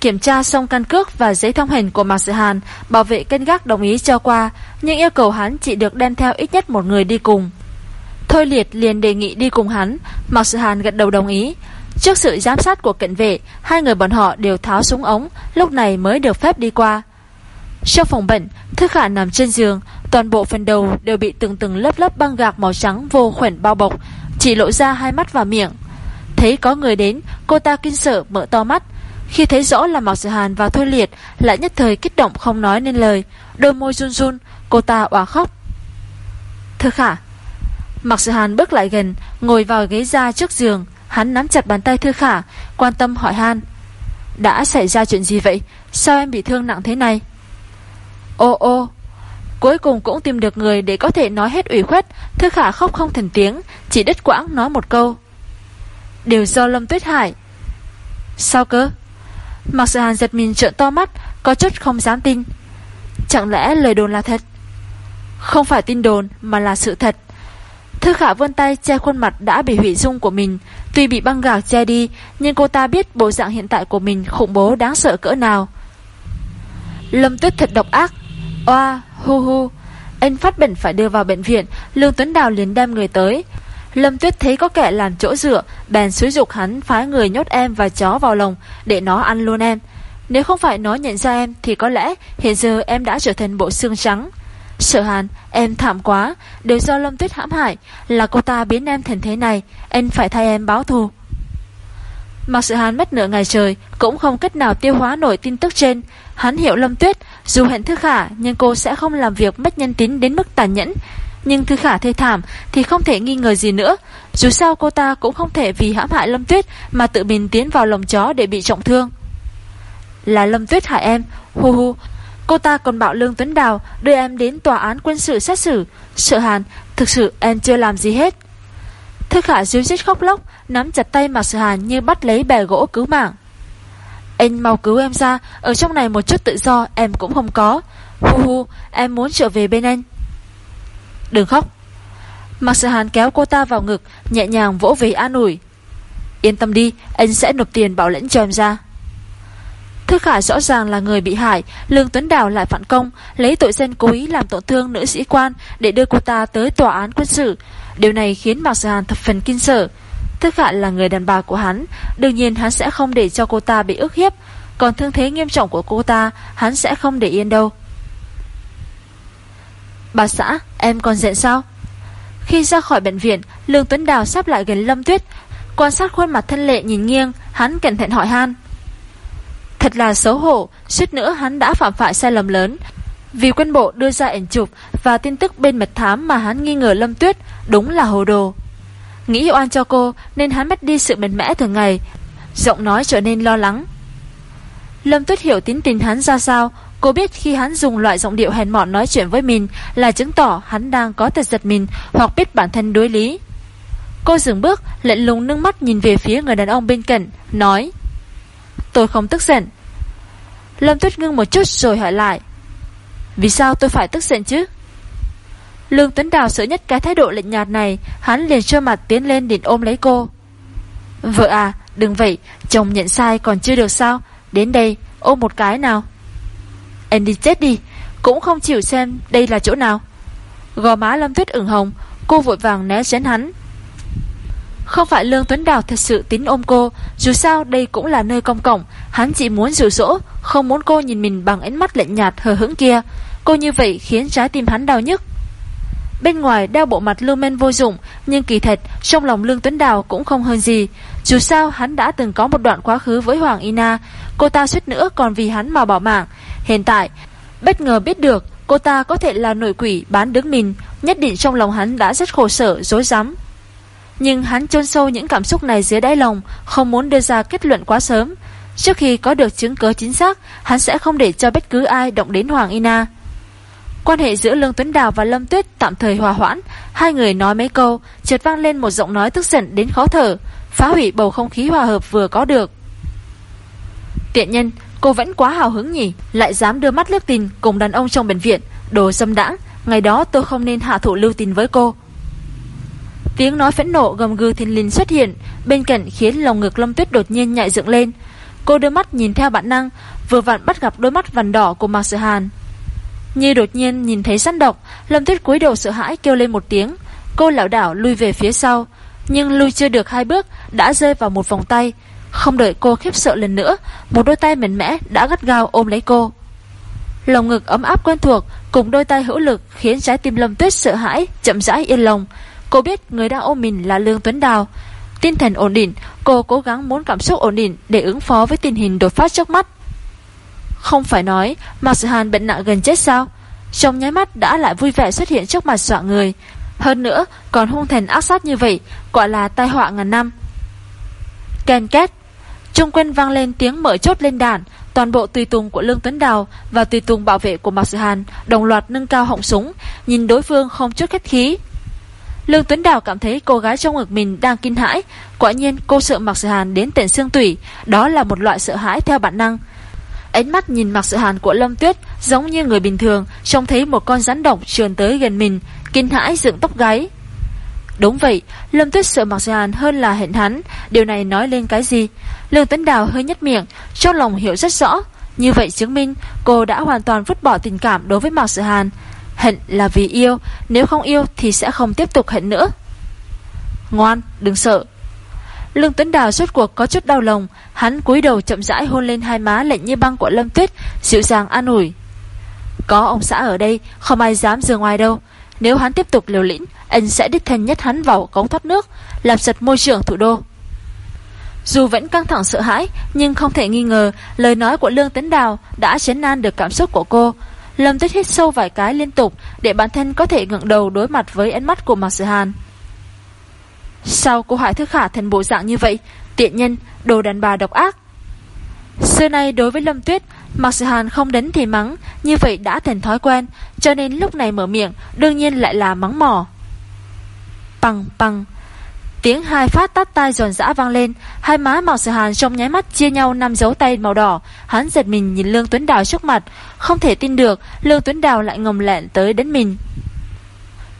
Kiểm tra xong căn cước và giấy thông hành của Mạc Sự Hàn, bảo vệ cân gác đồng ý cho qua, nhưng yêu cầu hắn chỉ được đem theo ít nhất một người đi cùng. Thôi Liệt liền đề nghị đi cùng hắn, Mạc Sự Hàn gật đầu đồng ý. Trước sự giám sát của cận vệ, hai người bọn họ đều tháo súng ống, lúc này mới được phép đi qua. Trong phòng bệnh, thư Khả nằm trên giường, toàn bộ phần đầu đều bị từng từng lớp lớp băng gạc màu trắng vô khuẩn bao bọc, chỉ lộ ra hai mắt và miệng. Thấy có người đến, cô ta kinh sợ mở to mắt. Khi thấy rõ là Mạc Sự Hàn và Thôi Liệt, lại nhất thời kích động không nói nên lời, đôi môi run run, cô ta oán khóc. thư Khả Mạc Sự Hàn bước lại gần, ngồi vào ghế ra trước giường, hắn nắm chặt bàn tay Thư Khả, quan tâm hỏi han. Đã xảy ra chuyện gì vậy? Sao em bị thương nặng thế này? Ô ô Cuối cùng cũng tìm được người để có thể nói hết ủy khuất. Thư khả khóc không thành tiếng Chỉ đứt quãng nói một câu. Đều do Lâm Tuyết Hải. Sao cơ? Mặc sự hàn giật mình trợn to mắt Có chút không dám tin. Chẳng lẽ lời đồn là thật? Không phải tin đồn mà là sự thật. Thư khả vươn tay che khuôn mặt đã bị hủy dung của mình Tuy bị băng gạc che đi Nhưng cô ta biết bộ dạng hiện tại của mình khủng bố đáng sợ cỡ nào Lâm Tuyết thật độc ác Oa, hu hu. Anh phát bệnh phải đưa vào bệnh viện, Lương Tuấn Đào liền đem người tới. Lâm Tuyết thấy có kẻ làm chỗ dựa, bèn xúi dục hắn phái người nhốt em và chó vào lồng để nó ăn luôn em. Nếu không phải nó nhận ra em thì có lẽ hiện giờ em đã trở thành bộ xương trắng. Sợ hàn, em thảm quá, đều do Lâm Tuyết hãm hại, là cô ta biến em thành thế này, anh phải thay em báo thù. Mặc sự hàn mất nửa ngày trời Cũng không cách nào tiêu hóa nổi tin tức trên. Hắn hiểu Lâm Tuyết Dù hẹn Thư Khả nhưng cô sẽ không làm việc mất nhân tín đến mức tàn nhẫn. Nhưng Thư Khả thê thảm Thì không thể nghi ngờ gì nữa. Dù sao cô ta cũng không thể vì hãm hại Lâm Tuyết Mà tự mình tiến vào lồng chó để bị trọng thương. Là Lâm Tuyết hại em Hu hu Cô ta còn bảo Lương Tuấn Đào, đưa em đến tòa án quân sự xét xử. Sợ hàn, Thực sự em chưa làm gì hết. Thư khả díu dít khóc lóc, Nắm chặt tay Mạc Sự Hàn như bắt lấy bè gỗ cứu mạng. Anh mau cứu em ra, Ở trong này một chút tự do em cũng không có. Hu hu, em muốn trở về bên anh. Đừng khóc. Mạc Sự Hàn kéo cô ta vào ngực, Nhẹ nhàng vỗ về an ủi. Yên tâm đi, Anh sẽ nộp tiền bảo lãnh cho em ra. Thư Khả rõ ràng là người bị hại, Lương Tuấn Đào lại phản công, Lấy tội danh cố ý làm tổn thương nữ sĩ quan Để đưa cô ta tới tòa án quân sự. Điều này khiến Mạc Sở Hàn thập phần kinh sợ. Thức Khải là người đàn bà của hắn, Đương nhiên hắn sẽ không để cho cô ta bị ức hiếp. Còn thương thế nghiêm trọng của cô ta, Hắn sẽ không để yên đâu. Bà xã, Em còn giận sao? Khi ra khỏi bệnh viện, Lương Tuấn Đào sắp lại gần Lâm Tuyết. Quan sát khuôn mặt thân lệ nhìn nghiêng, Hắn cẩn thận hỏi han. Thật là xấu hổ Suýt nữa hắn đã phạm phải sai lầm lớn vì quân bộ đưa ra ảnh chụp và tin tức bên mật thám mà hắn nghi ngờ Lâm Tuyết đúng là hồ đồ. Nghĩ oan cho cô nên hắn mất đi sự mạnh mẽ thường ngày, giọng nói trở nên lo lắng. Lâm Tuyết hiểu tính tình hắn ra sao, cô biết khi hắn dùng loại giọng điệu hèn mọn nói chuyện với mình là chứng tỏ hắn đang có tật giật mình hoặc biết bản thân đối lý. Cô dừng bước, lạnh lùng nâng mắt nhìn về phía người đàn ông bên cạnh, nói Tôi không tức giận. Lâm Tuyết ngưng một chút rồi hỏi lại. Vì sao tôi phải tức giận chứ? Lương Tuấn Đào sợ nhất cái thái độ lạnh nhạt này, Hắn liền trơ mặt tiến lên định ôm lấy cô. Vợ à Đừng vậy, Chồng nhận sai còn chưa được sao? Đến đây, ôm một cái nào. Em đi chết đi, Cũng không chịu xem đây là chỗ nào. Gò má Lâm Tuyết ửng hồng, Cô vội vàng né tránh hắn. Không phải Lương Tuấn Đào thật sự tính ôm cô, Dù sao đây cũng là nơi công cộng. Hắn chỉ muốn rủ rỗ, Không muốn cô nhìn mình bằng ánh mắt lạnh nhạt, hờ hững kia. Cô như vậy khiến trái tim hắn đau nhức. Bên ngoài đeo bộ mặt lưu men vô dụng, Nhưng kỳ thật, Trong lòng Lương Tuấn Đào cũng không hơn gì. Dù sao, hắn đã từng có một đoạn quá khứ với Hoàng Ina, Cô ta suýt nữa còn vì hắn mà bỏ mạng. Hiện tại, Bất ngờ biết được, Cô ta có thể là nội quỷ bán đứng mình, Nhất định trong lòng hắn đã rất khổ sở dối rắm. Nhưng hắn chôn sâu những cảm xúc này dưới đáy lòng, Không muốn đưa ra kết luận quá sớm. Trước khi có được chứng cứ chính xác, Hắn sẽ không để cho bất cứ ai động đến Hoàng Ina. Quan hệ giữa Lương Tuấn Đào và Lâm Tuyết tạm thời hòa hoãn. Hai người nói mấy câu, Chợt vang lên một giọng nói tức giận đến khó thở. Phá hủy bầu không khí hòa hợp vừa có được. Tiện nhân, Cô vẫn quá hào hứng nhỉ? Lại dám đưa mắt liếc tình cùng đàn ông trong bệnh viện. Đồ dâm đãng, Ngày đó tôi không nên hạ thủ lưu tình với cô. Tiếng nói phẫn nộ gầm gừ thình lình xuất hiện, Bên cạnh khiến lòng ngực Lâm Tuyết đột nhiên nhạy dựng lên. Cô đưa mắt nhìn theo bản năng, Vừa vặn bắt gặp đôi mắt vằn đỏ của Mạc Sự Hàn. Như đột nhiên nhìn thấy săn độc, Lâm Tuyết cúi đầu sợ hãi kêu lên một tiếng. Cô lão đảo lui về phía sau, Nhưng lui chưa được hai bước, Đã rơi vào một vòng tay. Không đợi cô khiếp sợ lần nữa, Một đôi tay mềm mẽ đã gắt gao ôm lấy cô. Lòng ngực ấm áp quen thuộc, Cùng đôi tay hữu lực Khiến trái tim Lâm Tuyết sợ hãi Chậm rãi yên lòng. Cô biết người đang ôm mình là Lương Tuấn Đào. Tinh thần ổn định, Cô cố gắng muốn cảm xúc ổn định Để ứng phó với tình hình đột phát trước mắt. Không phải nói, Mạc Sự Hàn bệnh nặng gần chết sao? Trong nháy mắt đã lại vui vẻ xuất hiện trước mặt dọa người. Hơn nữa, còn hung thần ác sát như vậy Gọi là tai họa ngàn năm. Ken két, Trung quân vang lên tiếng mở chốt lên đạn Toàn bộ tùy tùng của Lương Tuấn Đào Và tùy tùng bảo vệ của Mạc Sự Hàn Đồng loạt nâng cao họng súng, Nhìn đối phương không chút khách khí. Lương Tuấn Đào cảm thấy cô gái trong ngực mình đang kinh hãi. Quả nhiên cô sợ Mạc Sự Hàn đến tận xương tủy. Đó là một loại sợ hãi theo bản năng. Ánh mắt nhìn Mạc Sự Hàn của Lâm Tuyết Giống như người bình thường Trông thấy một con rắn độc trườn tới gần mình Kinh hãi dựng tóc gáy. Đúng vậy, Lâm Tuyết sợ Mạc Sự Hàn hơn là hẹn hắn. Điều này nói lên cái gì? Lương Tuấn Đào hơi nhất miệng Trong lòng hiểu rất rõ. Như vậy chứng minh cô đã hoàn toàn vứt bỏ tình cảm đối với Mạc Sự Hàn. Hận là vì yêu, Nếu không yêu thì sẽ không tiếp tục hận nữa. Ngoan, đừng sợ. Lương Tuấn Đào suốt cuộc có chút đau lòng, Hắn cúi đầu chậm rãi hôn lên hai má lạnh như băng của Lâm Tuyết, Dịu dàng an ủi. Có ông xã ở đây, Không ai dám dừa ngoài đâu. Nếu hắn tiếp tục liều lĩnh Anh sẽ đích thân nhất hắn vào cống thoát nước, Làm sạch môi trường thủ đô. Dù vẫn căng thẳng sợ hãi, Nhưng không thể nghi ngờ Lời nói của Lương Tấn Đào Đã chấn an được cảm xúc của cô. Lâm Tuyết hít sâu vài cái liên tục để bản thân có thể ngẩng đầu đối mặt với ánh mắt của Mạc Sự Hàn. Sao cô hại Thức Khả thành bộ dạng như vậy? Tiện nhân, đồ đàn bà độc ác. Xưa nay đối với Lâm Tuyết, Mạc Sự Hàn không đến thì mắng, như vậy đã thành thói quen, cho nên lúc này mở miệng, đương nhiên lại là mắng mỏ. Bằng bằng, Tiếng hai phát tắt tai giòn giã vang lên, hai má Mạc Sở Hàn trong nháy mắt chia nhau năm dấu tay màu đỏ, hắn giật mình nhìn Lương Tuấn Đào trước mặt, không thể tin được, Lương Tuấn Đào lại ngầm lẹn tới đến mình.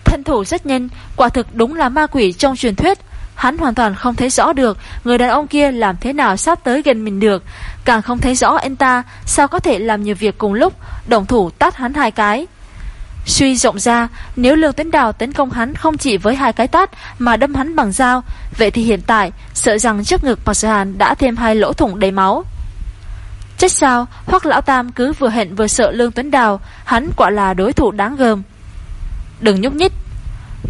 Thân thủ rất nhanh, quả thực đúng là ma quỷ trong truyền thuyết, hắn hoàn toàn không thấy rõ được người đàn ông kia làm thế nào sắp tới gần mình được, càng không thấy rõ anh ta sao có thể làm nhiều việc cùng lúc, đồng thủ tát hắn hai cái. Suy rộng ra, nếu Lương Tuấn Đào tấn công hắn không chỉ với hai cái tát mà đâm hắn bằng dao, vậy thì hiện tại sợ rằng trước ngực Mạc Sở Hàn đã thêm hai lỗ thủng đầy máu. Chết sao, hoặc lão Tam cứ vừa hẹn vừa sợ Lương Tuấn Đào, hắn quả là đối thủ đáng gờm. Đừng nhúc nhích.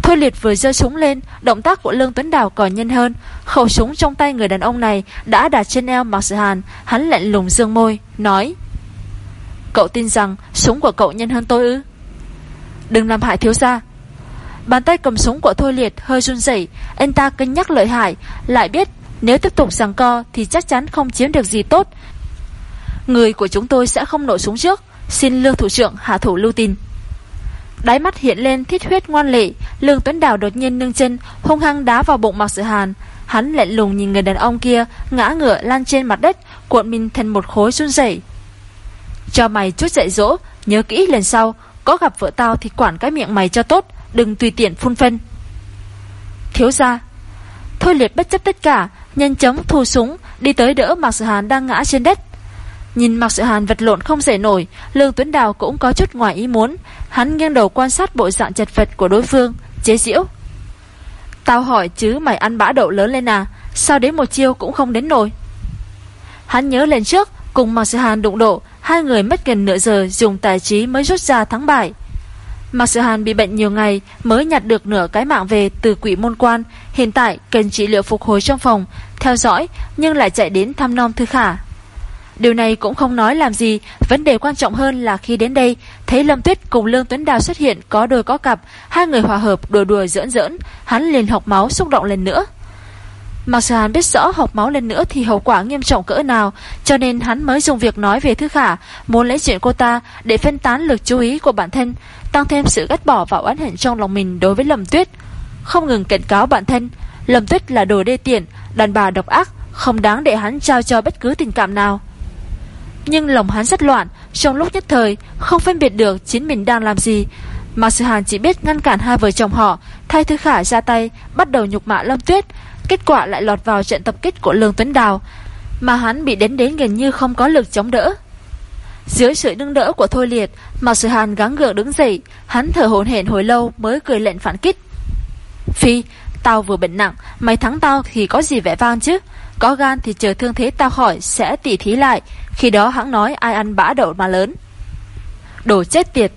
Thôi liệt vừa giơ súng lên, động tác của Lương Tuấn Đào còn nhanh hơn, khẩu súng trong tay người đàn ông này đã đặt trên eo Mạc Sở Hàn, hắn lạnh lùng dương môi, nói: "Cậu tin rằng súng của cậu nhanh hơn tôi ư?" Đừng làm hại thiếu gia. Bàn tay cầm súng của Thôi Liệt hơi run rẩy, Anh ta cân nhắc lợi hại Lại biết nếu tiếp tục giằng co Thì chắc chắn không chiếm được gì tốt. Người của chúng tôi sẽ không nổ súng trước Xin lương thủ trưởng hạ thủ lưu tin. Đáy mắt hiện lên thiết huyết ngoan lệ Lương Tuấn Đào đột nhiên nâng chân Hung hăng đá vào bụng Mạc Sự Hàn. Hắn lạnh lùng nhìn người đàn ông kia Ngã ngựa lan trên mặt đất Cuộn mình thành một khối run rẩy. Cho mày chút dạy dỗ Nhớ kỹ lần sau có gặp vợ tao thì quản cái miệng mày cho tốt, Đừng tùy tiện phun phân Thiếu ra Thôi liệt bất chấp tất cả, Nhanh chóng thu súng, Đi tới đỡ Mạc Sự Hàn đang ngã trên đất. Nhìn Mạc Sự Hàn vật lộn không dậy nổi Lương Tuấn Đào cũng có chút ngoài ý muốn. Hắn nghiêng đầu quan sát bộ dạng chật vật của đối phương, Chế diễu Tao hỏi chứ mày ăn bã đậu lớn lên à Sao đến một chiêu cũng không đến nổi. Hắn nhớ lên trước, Cùng Mạc Sự Hàn đụng độ Hai người mất gần nửa giờ dùng tài trí mới rút ra thắng bại. Mạc Sự Hàn bị bệnh nhiều ngày mới nhặt được nửa cái mạng về từ quỷ môn quan, hiện tại cần trị liệu phục hồi trong phòng, theo dõi nhưng lại chạy đến thăm non Thư Khả. Điều này cũng không nói làm gì, vấn đề quan trọng hơn là khi đến đây, thấy Lâm Tuyết cùng Lương Tuấn Đào xuất hiện có đôi có cặp, hai người hòa hợp đùa đùa giỡn giỡn, hắn liền học máu xúc động lần nữa. Mặc dù hắn biết rõ học máu lên nữa thì hậu quả nghiêm trọng cỡ nào, cho nên hắn mới dùng việc nói về Thư Khả, muốn lấy chuyện cô ta để phân tán lực chú ý của bản thân, tăng thêm sự gắt bỏ và oán hận trong lòng mình đối với Lâm Tuyết. Không ngừng cảnh cáo bản thân, Lâm Tuyết là đồ đê tiện, đàn bà độc ác, không đáng để hắn trao cho bất cứ tình cảm nào. Nhưng lòng hắn rất loạn, trong lúc nhất thời, không phân biệt được chính mình đang làm gì. mà Sư Hàn chỉ biết ngăn cản hai vợ chồng họ, thay Thư Khả ra tay, bắt đầu nhục mạ Lâm Tuyết, Kết quả lại lọt vào trận tập kích của Lương Tuấn Đào, Mà hắn bị đến đến gần như không có lực chống đỡ. Dưới sự nâng đỡ của Thôi Liệt Mạc Sử Hàn gắng gượng đứng dậy, Hắn thở hổn hển hồi lâu mới cười lệnh phản kích. Phi, Tao vừa bệnh nặng, Mày thắng tao thì có gì vẻ vang chứ? Có gan thì chờ thương thế tao khỏi Sẽ tỉ thí lại, Khi đó hắn nói ai ăn bã đậu mà lớn. Đồ chết tiệt.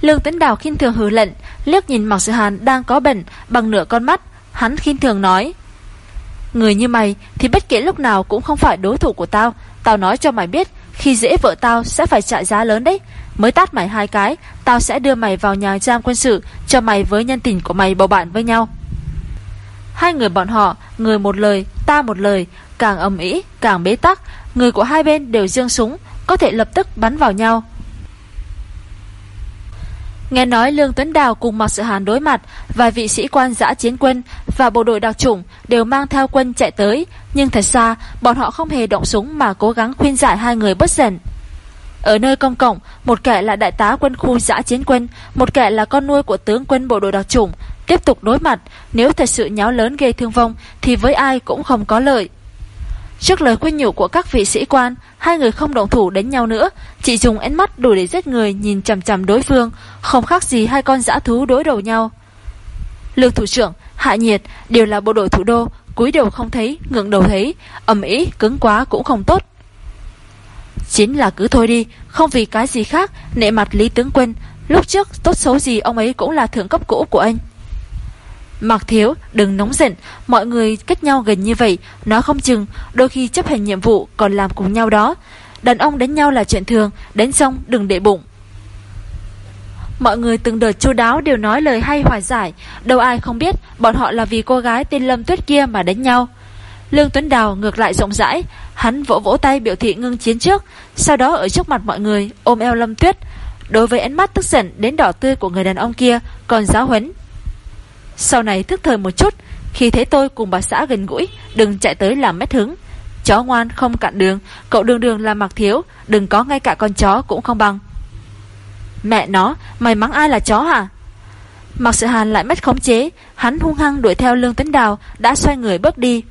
Lương Tuấn Đào khinh thường hừ lệnh, Liếc nhìn Mạc Sử Hàn đang có bệnh Bằng nửa con mắt, Hắn khinh thường nói Người như mày thì bất kể lúc nào cũng không phải đối thủ của tao. Tao nói cho mày biết Khi dễ vợ tao sẽ phải trả giá lớn đấy. Mới tát mày hai cái Tao sẽ đưa mày vào nhà giam quân sự Cho mày với nhân tình của mày bầu bạn với nhau. Hai người bọn họ Người một lời, ta một lời Càng ầm ĩ, càng bế tắc Người của hai bên đều dương súng Có thể lập tức bắn vào nhau. Nghe nói Lương Tuấn Đào cùng Mạc Sự Hàn đối mặt, vài vị sĩ quan giã chiến quân và bộ đội đặc chủng đều mang theo quân chạy tới, nhưng thật ra bọn họ không hề động súng mà cố gắng khuyên giải hai người bất giận. Ở nơi công cộng, một kẻ là đại tá quân khu giã chiến quân, một kẻ là con nuôi của tướng quân bộ đội đặc chủng, tiếp tục đối mặt, nếu thật sự nháo lớn gây thương vong thì với ai cũng không có lợi. Trước lời khuyên nhủ của các vị sĩ quan, hai người không động thủ đánh nhau nữa, chỉ dùng ánh mắt đủ để giết người nhìn chằm chằm đối phương, không khác gì hai con dã thú đối đầu nhau. Lương thủ trưởng, Hạ Nhiệt đều là bộ đội thủ đô, cúi đầu không thấy, ngượng đầu thấy, ầm ĩ, cứng quá cũng không tốt. Chính là cứ thôi đi, không vì cái gì khác, nệ mặt Lý tướng quân, lúc trước tốt xấu gì ông ấy cũng là thượng cấp cũ của anh. Mạc Thiếu, đừng nóng giận, mọi người cách nhau gần như vậy, nó không chừng, đôi khi chấp hành nhiệm vụ còn làm cùng nhau đó. Đàn ông đánh nhau là chuyện thường, đánh xong đừng để bụng. Mọi người từng đợt chu đáo đều nói lời hay hòa giải, đâu ai không biết bọn họ là vì cô gái tên Lâm Tuyết kia mà đánh nhau. Lương Tuấn Đào ngược lại rộng rãi, hắn vỗ vỗ tay biểu thị ngưng chiến trước, sau đó ở trước mặt mọi người ôm eo Lâm Tuyết. Đối với ánh mắt tức giận đến đỏ tươi của người đàn ông kia còn giáo huấn sau này thức thời một chút Khi thấy tôi cùng bà xã gần gũi Đừng chạy tới làm mét hứng. Chó ngoan không cạn đường Cậu đường đường là mặc thiếu Đừng có ngay cả con chó cũng không bằng. Mẹ nó Mày mắng ai là chó hả? Mặc sự hàn lại mất khống chế Hắn hung hăng đuổi theo lương tấn đào Đã xoay người bước đi.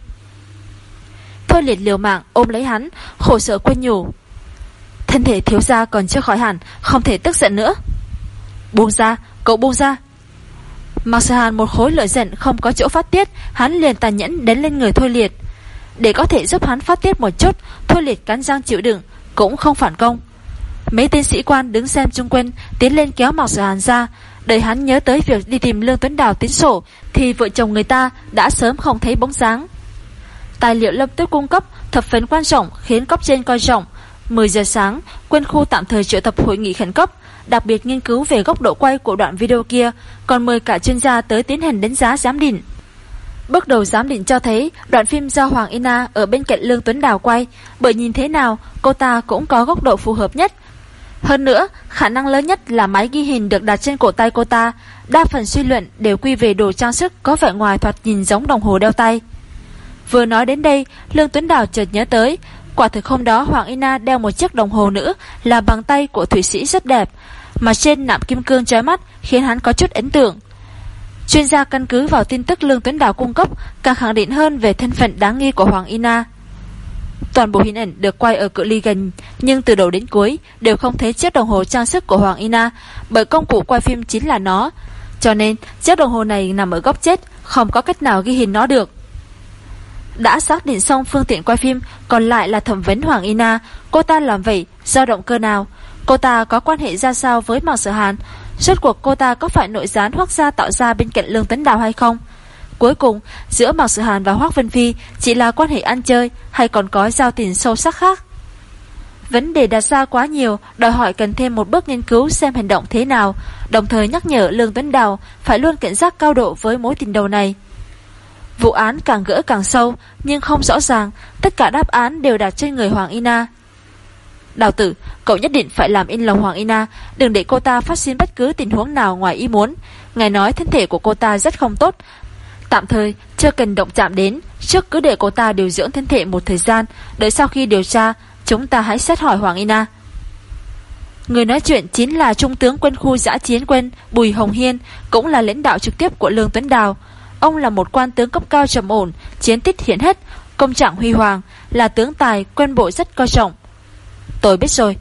Thôi liệt liều mạng ôm lấy hắn Khổ sở quên nhủ. Thân thể thiếu gia còn chưa khỏi hẳn Không thể tức giận nữa. Buông ra, cậu buông ra Mạc Sở Hàn một khối lợi giận không có chỗ phát tiết, hắn liền tàn nhẫn đến lên người Thôi Liệt. Để có thể giúp hắn phát tiết một chút, Thôi Liệt cắn răng chịu đựng, cũng không phản công. Mấy tên sĩ quan đứng xem chung quanh tiến lên kéo Mạc Sở Hàn ra, đợi hắn nhớ tới việc đi tìm Lương Tuấn Đào tiến sổ, thì vợ chồng người ta đã sớm không thấy bóng dáng. Tài liệu lâm tuyết cung cấp thập phấn quan trọng khiến cấp trên coi trọng. 10 giờ sáng, quân khu tạm thời triệu tập hội nghị khẩn cấp, đặc biệt nghiên cứu về góc độ quay của đoạn video kia, còn mời cả chuyên gia tới tiến hành đánh giá giám định. Bước đầu giám định cho thấy đoạn phim do Hoàng Ina ở bên cạnh Lương Tuấn Đào quay, bởi nhìn thế nào cô ta cũng có góc độ phù hợp nhất. Hơn nữa, khả năng lớn nhất là máy ghi hình được đặt trên cổ tay cô ta, đa phần suy luận đều quy về đồ trang sức có vẻ ngoài thoạt nhìn giống đồng hồ đeo tay. Vừa nói đến đây, Lương Tuấn Đào chợt nhớ tới, quả thực hôm đó Hoàng Ina đeo một chiếc đồng hồ nữ là bằng tay của thủy sĩ rất đẹp, mà trên nạm kim cương chói mắt khiến hắn có chút ấn tượng. Chuyên gia căn cứ vào tin tức Lương Tuấn Đào cung cấp càng khẳng định hơn về thân phận đáng nghi của Hoàng Ina. Toàn bộ hình ảnh được quay ở cự ly gần, nhưng từ đầu đến cuối đều không thấy chiếc đồng hồ trang sức của Hoàng Ina, bởi công cụ quay phim chính là nó. Cho nên, chiếc đồng hồ này nằm ở góc chết, không có cách nào ghi hình nó được. Đã xác định xong phương tiện quay phim, còn lại là thẩm vấn Hoàng Ina, cô ta làm vậy, do động cơ nào? Cô ta có quan hệ ra sao với Mạc Sở Hàn? Suốt cuộc cô ta có phải nội gián Hoác Gia tạo ra bên cạnh Lương Tấn Đào hay không? Cuối cùng, giữa Mạc Sở Hàn và Hoác Vân Phi chỉ là quan hệ ăn chơi hay còn có giao tình sâu sắc khác? Vấn đề đặt ra quá nhiều, đòi hỏi cần thêm một bước nghiên cứu xem hành động thế nào, đồng thời nhắc nhở Lương Tuấn Đào phải luôn cảnh giác cao độ với mối tình đầu này. Vụ án càng gỡ càng sâu, nhưng không rõ ràng, tất cả đáp án đều đặt trên người Hoàng Ina. Đào tử, cậu nhất định phải làm in lòng Hoàng Ina, đừng để cô ta phát sinh bất cứ tình huống nào ngoài ý muốn. Ngài nói thân thể của cô ta rất không tốt. Tạm thời, chưa cần động chạm đến, trước cứ để cô ta điều dưỡng thân thể một thời gian, đợi sau khi điều tra, chúng ta hãy xét hỏi Hoàng Ina. Người nói chuyện chính là Trung tướng quân khu giã chiến quân Bùi Hồng Hiên, cũng là lãnh đạo trực tiếp của Lương Tuấn Đào. Ông là một quan tướng cấp cao trầm ổn, chiến tích hiển hết, công trạng huy hoàng, là tướng tài, quân bộ rất coi trọng. Tôi biết rồi.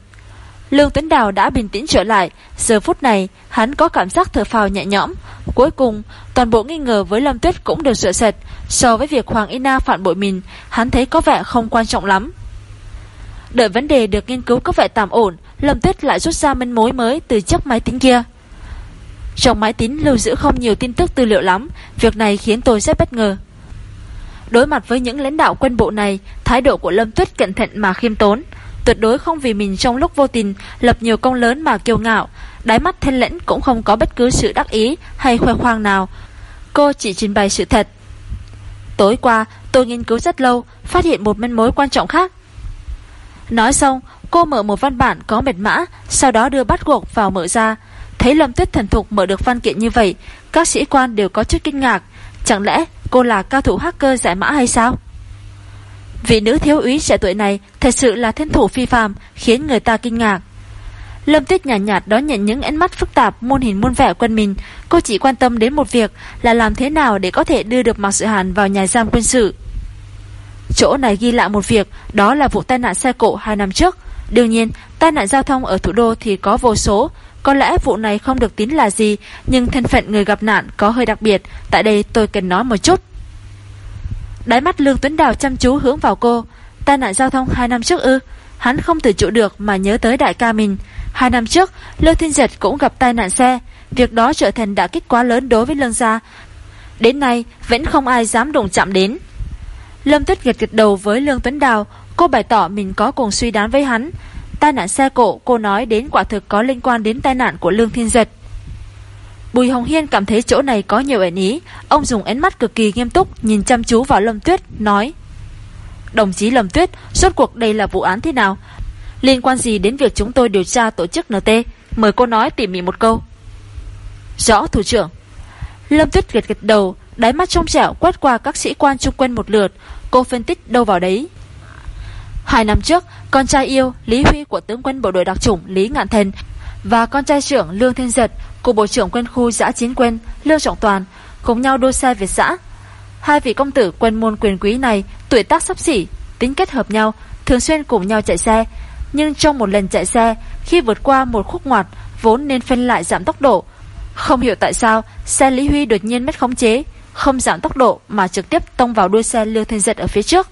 Lương Tuấn Đào đã bình tĩnh trở lại, giờ phút này hắn có cảm giác thở phào nhẹ nhõm. Cuối cùng, toàn bộ nghi ngờ với Lâm Tuyết cũng được rửa sạch, So với việc Hoàng Ina phản bội mình, hắn thấy có vẻ không quan trọng lắm. Đợi vấn đề được nghiên cứu có vẻ tạm ổn, Lâm Tuyết lại rút ra manh mối mới từ chiếc máy tính kia. Trong máy tính lưu giữ không nhiều tin tức tư liệu lắm, việc này khiến tôi rất bất ngờ. Đối mặt với những lãnh đạo quân bộ này, thái độ của Lâm Tuyết cẩn thận mà khiêm tốn, tuyệt đối không vì mình trong lúc vô tình lập nhiều công lớn mà kiêu ngạo, đáy mắt thanh lĩnh cũng không có bất cứ sự đắc ý hay khoe khoang nào. Cô chỉ trình bày sự thật. Tối qua, tôi nghiên cứu rất lâu, phát hiện một manh mối quan trọng khác. Nói xong, cô mở một văn bản có mệt mã, sau đó đưa bắt cuộc vào mở ra. Thấy Lâm Tuyết thần thục mở được văn kiện như vậy, các sĩ quan đều có chút kinh ngạc. Chẳng lẽ cô là cao thủ hacker giải mã hay sao? Vị nữ thiếu úy trẻ tuổi này thật sự là thiên thủ phi phàm, khiến người ta kinh ngạc. Lâm Tuyết nhạt, nhạt đón nhận những ánh mắt phức tạp muôn hình muôn vẻ quân mình, cô chỉ quan tâm đến một việc là làm thế nào để có thể đưa được Mạc Sự Hàn vào nhà giam quân sự. Chỗ này ghi lại một việc, đó là vụ tai nạn xe cộ 2 năm trước. Đương nhiên, tai nạn giao thông ở thủ đô thì có vô số, có lẽ vụ này không được tính là gì, nhưng thân phận người gặp nạn có hơi đặc biệt, tại đây tôi cần nói một chút. Đáy mắt Lương Tuấn Đào chăm chú hướng vào cô, tai nạn giao thông 2 năm trước ư, hắn không tự chủ được mà nhớ tới đại ca mình. Hai năm trước, Lương Thiên Giật cũng gặp tai nạn xe, việc đó trở thành đã kích quá lớn đối với Lương gia. Đến nay, vẫn không ai dám đụng chạm đến. Lâm Tuyết gật gật đầu với Lương Tuấn Đào, cô bày tỏ mình có cùng suy đoán với hắn. Tai nạn xe cộ cô nói đến quả thực có liên quan đến tai nạn của Lương Thiên Giật. Bùi Hồng Hiên cảm thấy chỗ này có nhiều ẩn ý, ông dùng ánh mắt cực kỳ nghiêm túc nhìn chăm chú vào Lâm Tuyết, nói Đồng chí Lâm Tuyết, suốt cuộc đây là vụ án thế nào? Liên quan gì đến việc chúng tôi điều tra tổ chức NT? Mời cô nói tỉ mỉ một câu. Rõ thủ trưởng. Lâm Tuyết gật gật đầu, đáy mắt trong trẻo quét qua các sĩ quan chung quanh một lượt, cô phân tích đâu vào đấy. Hai năm trước, con trai yêu Lý Huy của tướng quân bộ đội đặc chủng Lý Ngạn Thần và con trai trưởng Lương Thiên Giật của bộ trưởng quân khu giã chiến quân Lương Trọng Toàn cùng nhau đua xe về xã Hai vị công tử quân môn quyền quý này tuổi tác sắp xỉ, tính kết hợp nhau, thường xuyên cùng nhau chạy xe. Nhưng trong một lần chạy xe, khi vượt qua một khúc ngoặt, vốn nên phân lại giảm tốc độ. Không hiểu tại sao, xe Lý Huy đột nhiên mất khống chế, không giảm tốc độ mà trực tiếp tông vào đuôi xe Lương Thiên Giật ở phía trước.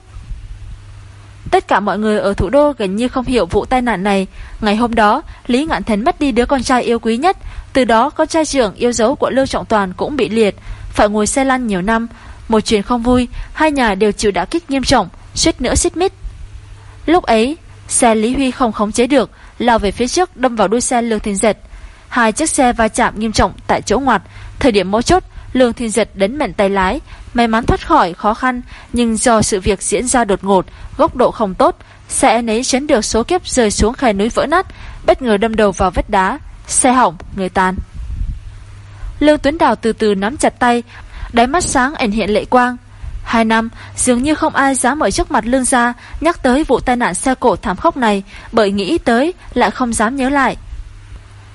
Tất cả mọi người ở thủ đô gần như không hiểu vụ tai nạn này. Ngày hôm đó, Lý Ngạn Thần mất đi đứa con trai yêu quý nhất. Từ đó, con trai trưởng yêu dấu của Lưu Trọng Toàn cũng bị liệt, phải ngồi xe lăn nhiều năm. Một chuyện không vui, hai nhà đều chịu đả kích nghiêm trọng, suýt nữa xích mít. Lúc ấy, xe Lý Huy không khống chế được, lao về phía trước đâm vào đuôi xe Lương Thiên Giật. Hai chiếc xe va chạm nghiêm trọng tại chỗ ngoặt. Thời điểm mấu chốt, Lương Thiên Giật đến mệnh tay lái, may mắn thoát khỏi khó khăn, nhưng do sự việc diễn ra đột ngột, góc độ không tốt, xe nấy chấn được số kiếp rơi xuống khe núi vỡ nát, bất ngờ đâm đầu vào vết đá, xe hỏng, người tan. Lương Tuấn Đào từ từ nắm chặt tay, đáy mắt sáng ẩn hiện lệ quang. Hai năm, dường như không ai dám ở trước mặt lương gia nhắc tới vụ tai nạn xe cổ thảm khốc này, bởi nghĩ tới lại không dám nhớ lại.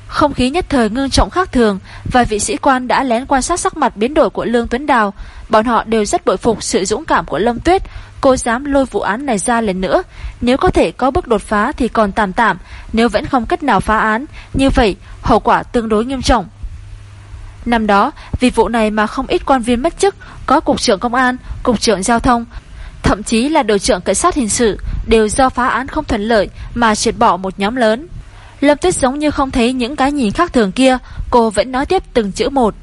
Không khí nhất thời ngưng trọng khác thường, vài vị sĩ quan đã lén quan sát sắc mặt biến đổi của Lương Tuấn Đào. Bọn họ đều rất bội phục sự dũng cảm của Lâm Tuyết, cô dám lôi vụ án này ra lần nữa. Nếu có thể có bước đột phá thì còn tạm tạm, nếu vẫn không cách nào phá án, như vậy hậu quả tương đối nghiêm trọng. Năm đó, vì vụ này mà không ít quan viên mất chức, có cục trưởng công an, cục trưởng giao thông, thậm chí là đội trưởng cảnh sát hình sự, đều do phá án không thuận lợi mà triệt bỏ một nhóm lớn. Lâm Tuyết giống như không thấy những cái nhìn khác thường kia, cô vẫn nói tiếp từng chữ một.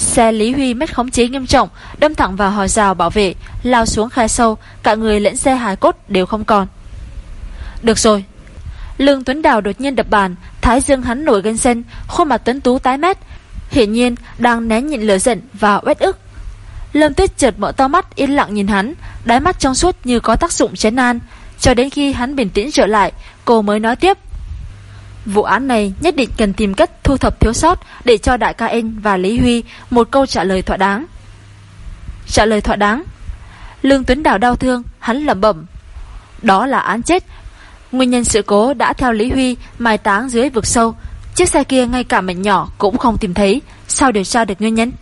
Xe Lý Huy mất khống chế nghiêm trọng, đâm thẳng vào hò rào bảo vệ, lao xuống khe sâu, cả người lẫn xe hài cốt đều không còn. Được rồi, Lương Tuấn Đào đột nhiên đập bàn, thái dương hắn nổi gân xanh, khuôn mặt tuấn tú tái mét, hiển nhiên đang nén nhịn lửa giận và uất ức. Lâm Tuyết chợt mở to mắt yên lặng nhìn hắn, đáy mắt trong suốt như có tác dụng chấn an, cho đến khi hắn bình tĩnh trở lại, cô mới nói tiếp. Vụ án này nhất định cần tìm cách thu thập thiếu sót để cho đại ca anh và Lý Huy một câu trả lời thỏa đáng. Trả lời thỏa đáng. Lương Tuấn Đào đau thương, hắn lẩm bẩm. Đó là án chết. Nguyên nhân sự cố đã theo Lý Huy mai táng dưới vực sâu. Chiếc xe kia ngay cả mảnh nhỏ cũng không tìm thấy. Sao điều tra được nguyên nhân?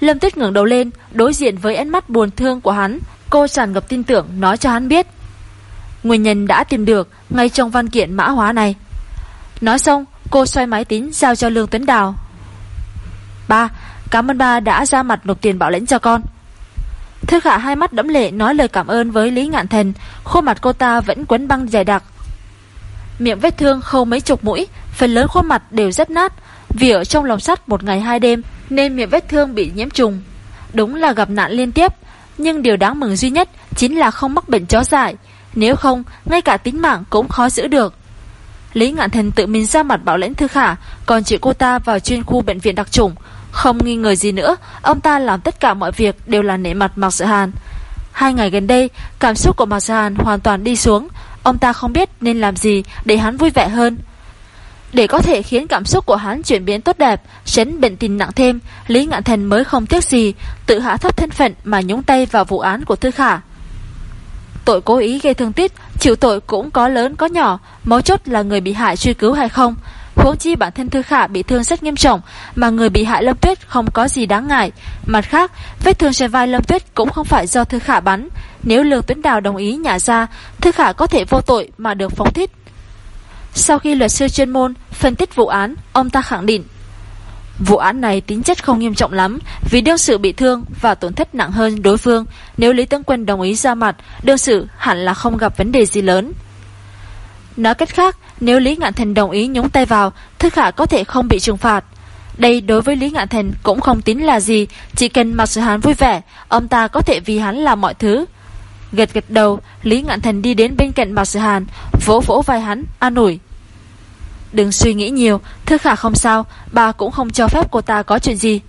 Lâm Tuyết ngẩng đầu lên, đối diện với ánh mắt buồn thương của hắn, cô tràn ngập tin tưởng nói cho hắn biết. Nguyên nhân đã tìm được ngay trong văn kiện mã hóa này. Nói xong, cô xoay máy tính giao cho Lương Tuấn Đào. Ba, cảm ơn ba đã ra mặt nộp tiền bảo lãnh cho con. Thư khả hai mắt đẫm lệ nói lời cảm ơn với Lý Ngạn Thần, khuôn mặt cô ta vẫn quấn băng dày đặc. Miệng vết thương khâu mấy chục mũi, phần lớn khuôn mặt đều rất nát, vì ở trong lòng sắt một ngày hai đêm nên miệng vết thương bị nhiễm trùng. Đúng là gặp nạn liên tiếp, nhưng điều đáng mừng duy nhất chính là không mắc bệnh chó dại, nếu không, ngay cả tính mạng cũng khó giữ được. Lý Ngạn Thần tự mình ra mặt bảo lãnh Thư Khả, còn chị cô ta vào chuyên khu bệnh viện đặc chủng. Không nghi ngờ gì nữa, ông ta làm tất cả mọi việc đều là nể mặt Mạc Sự Hàn. Hai ngày gần đây, cảm xúc của Mạc Sự Hàn hoàn toàn đi xuống. Ông ta không biết nên làm gì để hắn vui vẻ hơn. Để có thể khiến cảm xúc của hắn chuyển biến tốt đẹp, tránh bệnh tình nặng thêm, Lý Ngạn Thần mới không tiếc gì, tự hạ thấp thân phận mà nhúng tay vào vụ án của Thư Khả. Tội cố ý gây thương tích, chịu tội cũng có lớn có nhỏ, mấu chốt là người bị hại truy cứu hay không. Huống chi bản thân Thư Khả bị thương rất nghiêm trọng, mà người bị hại Lâm Tuyết không có gì đáng ngại. Mặt khác, vết thương trên vai Lâm Tuyết cũng không phải do Thư Khả bắn. Nếu Lương Tuấn Đào đồng ý nhả ra, Thư Khả có thể vô tội mà được phóng thích. Sau khi luật sư chuyên môn phân tích vụ án, ông ta khẳng định Vụ án này tính chất không nghiêm trọng lắm vì đương sự bị thương và tổn thất nặng hơn đối phương. Nếu Lý Tướng Quân đồng ý ra mặt, đương sự hẳn là không gặp vấn đề gì lớn. Nói cách khác, nếu Lý Ngạn Thành đồng ý nhúng tay vào, Thức Khả có thể không bị trừng phạt. Đây đối với Lý Ngạn Thành cũng không tính là gì, chỉ cần mặc sự hắn vui vẻ, ông ta có thể vì hắn làm mọi thứ. Gật gật đầu, Lý Ngạn Thành đi đến bên cạnh Mạc Sự Hàn, vỗ vỗ vai hắn, an ủi. Đừng suy nghĩ nhiều, Thư Khả không sao, bà cũng không cho phép cô ta có chuyện gì.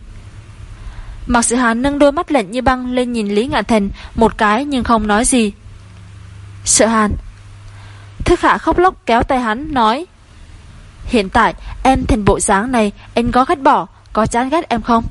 Mạc Sự Hàn nâng đôi mắt lạnh như băng lên nhìn Lý Ngạn Thần một cái nhưng không nói gì. Sợ Hàn. Thư Khả khóc lóc kéo tay hắn, nói. Hiện tại, em thành bộ dáng này, em có ghét bỏ, có chán ghét em không?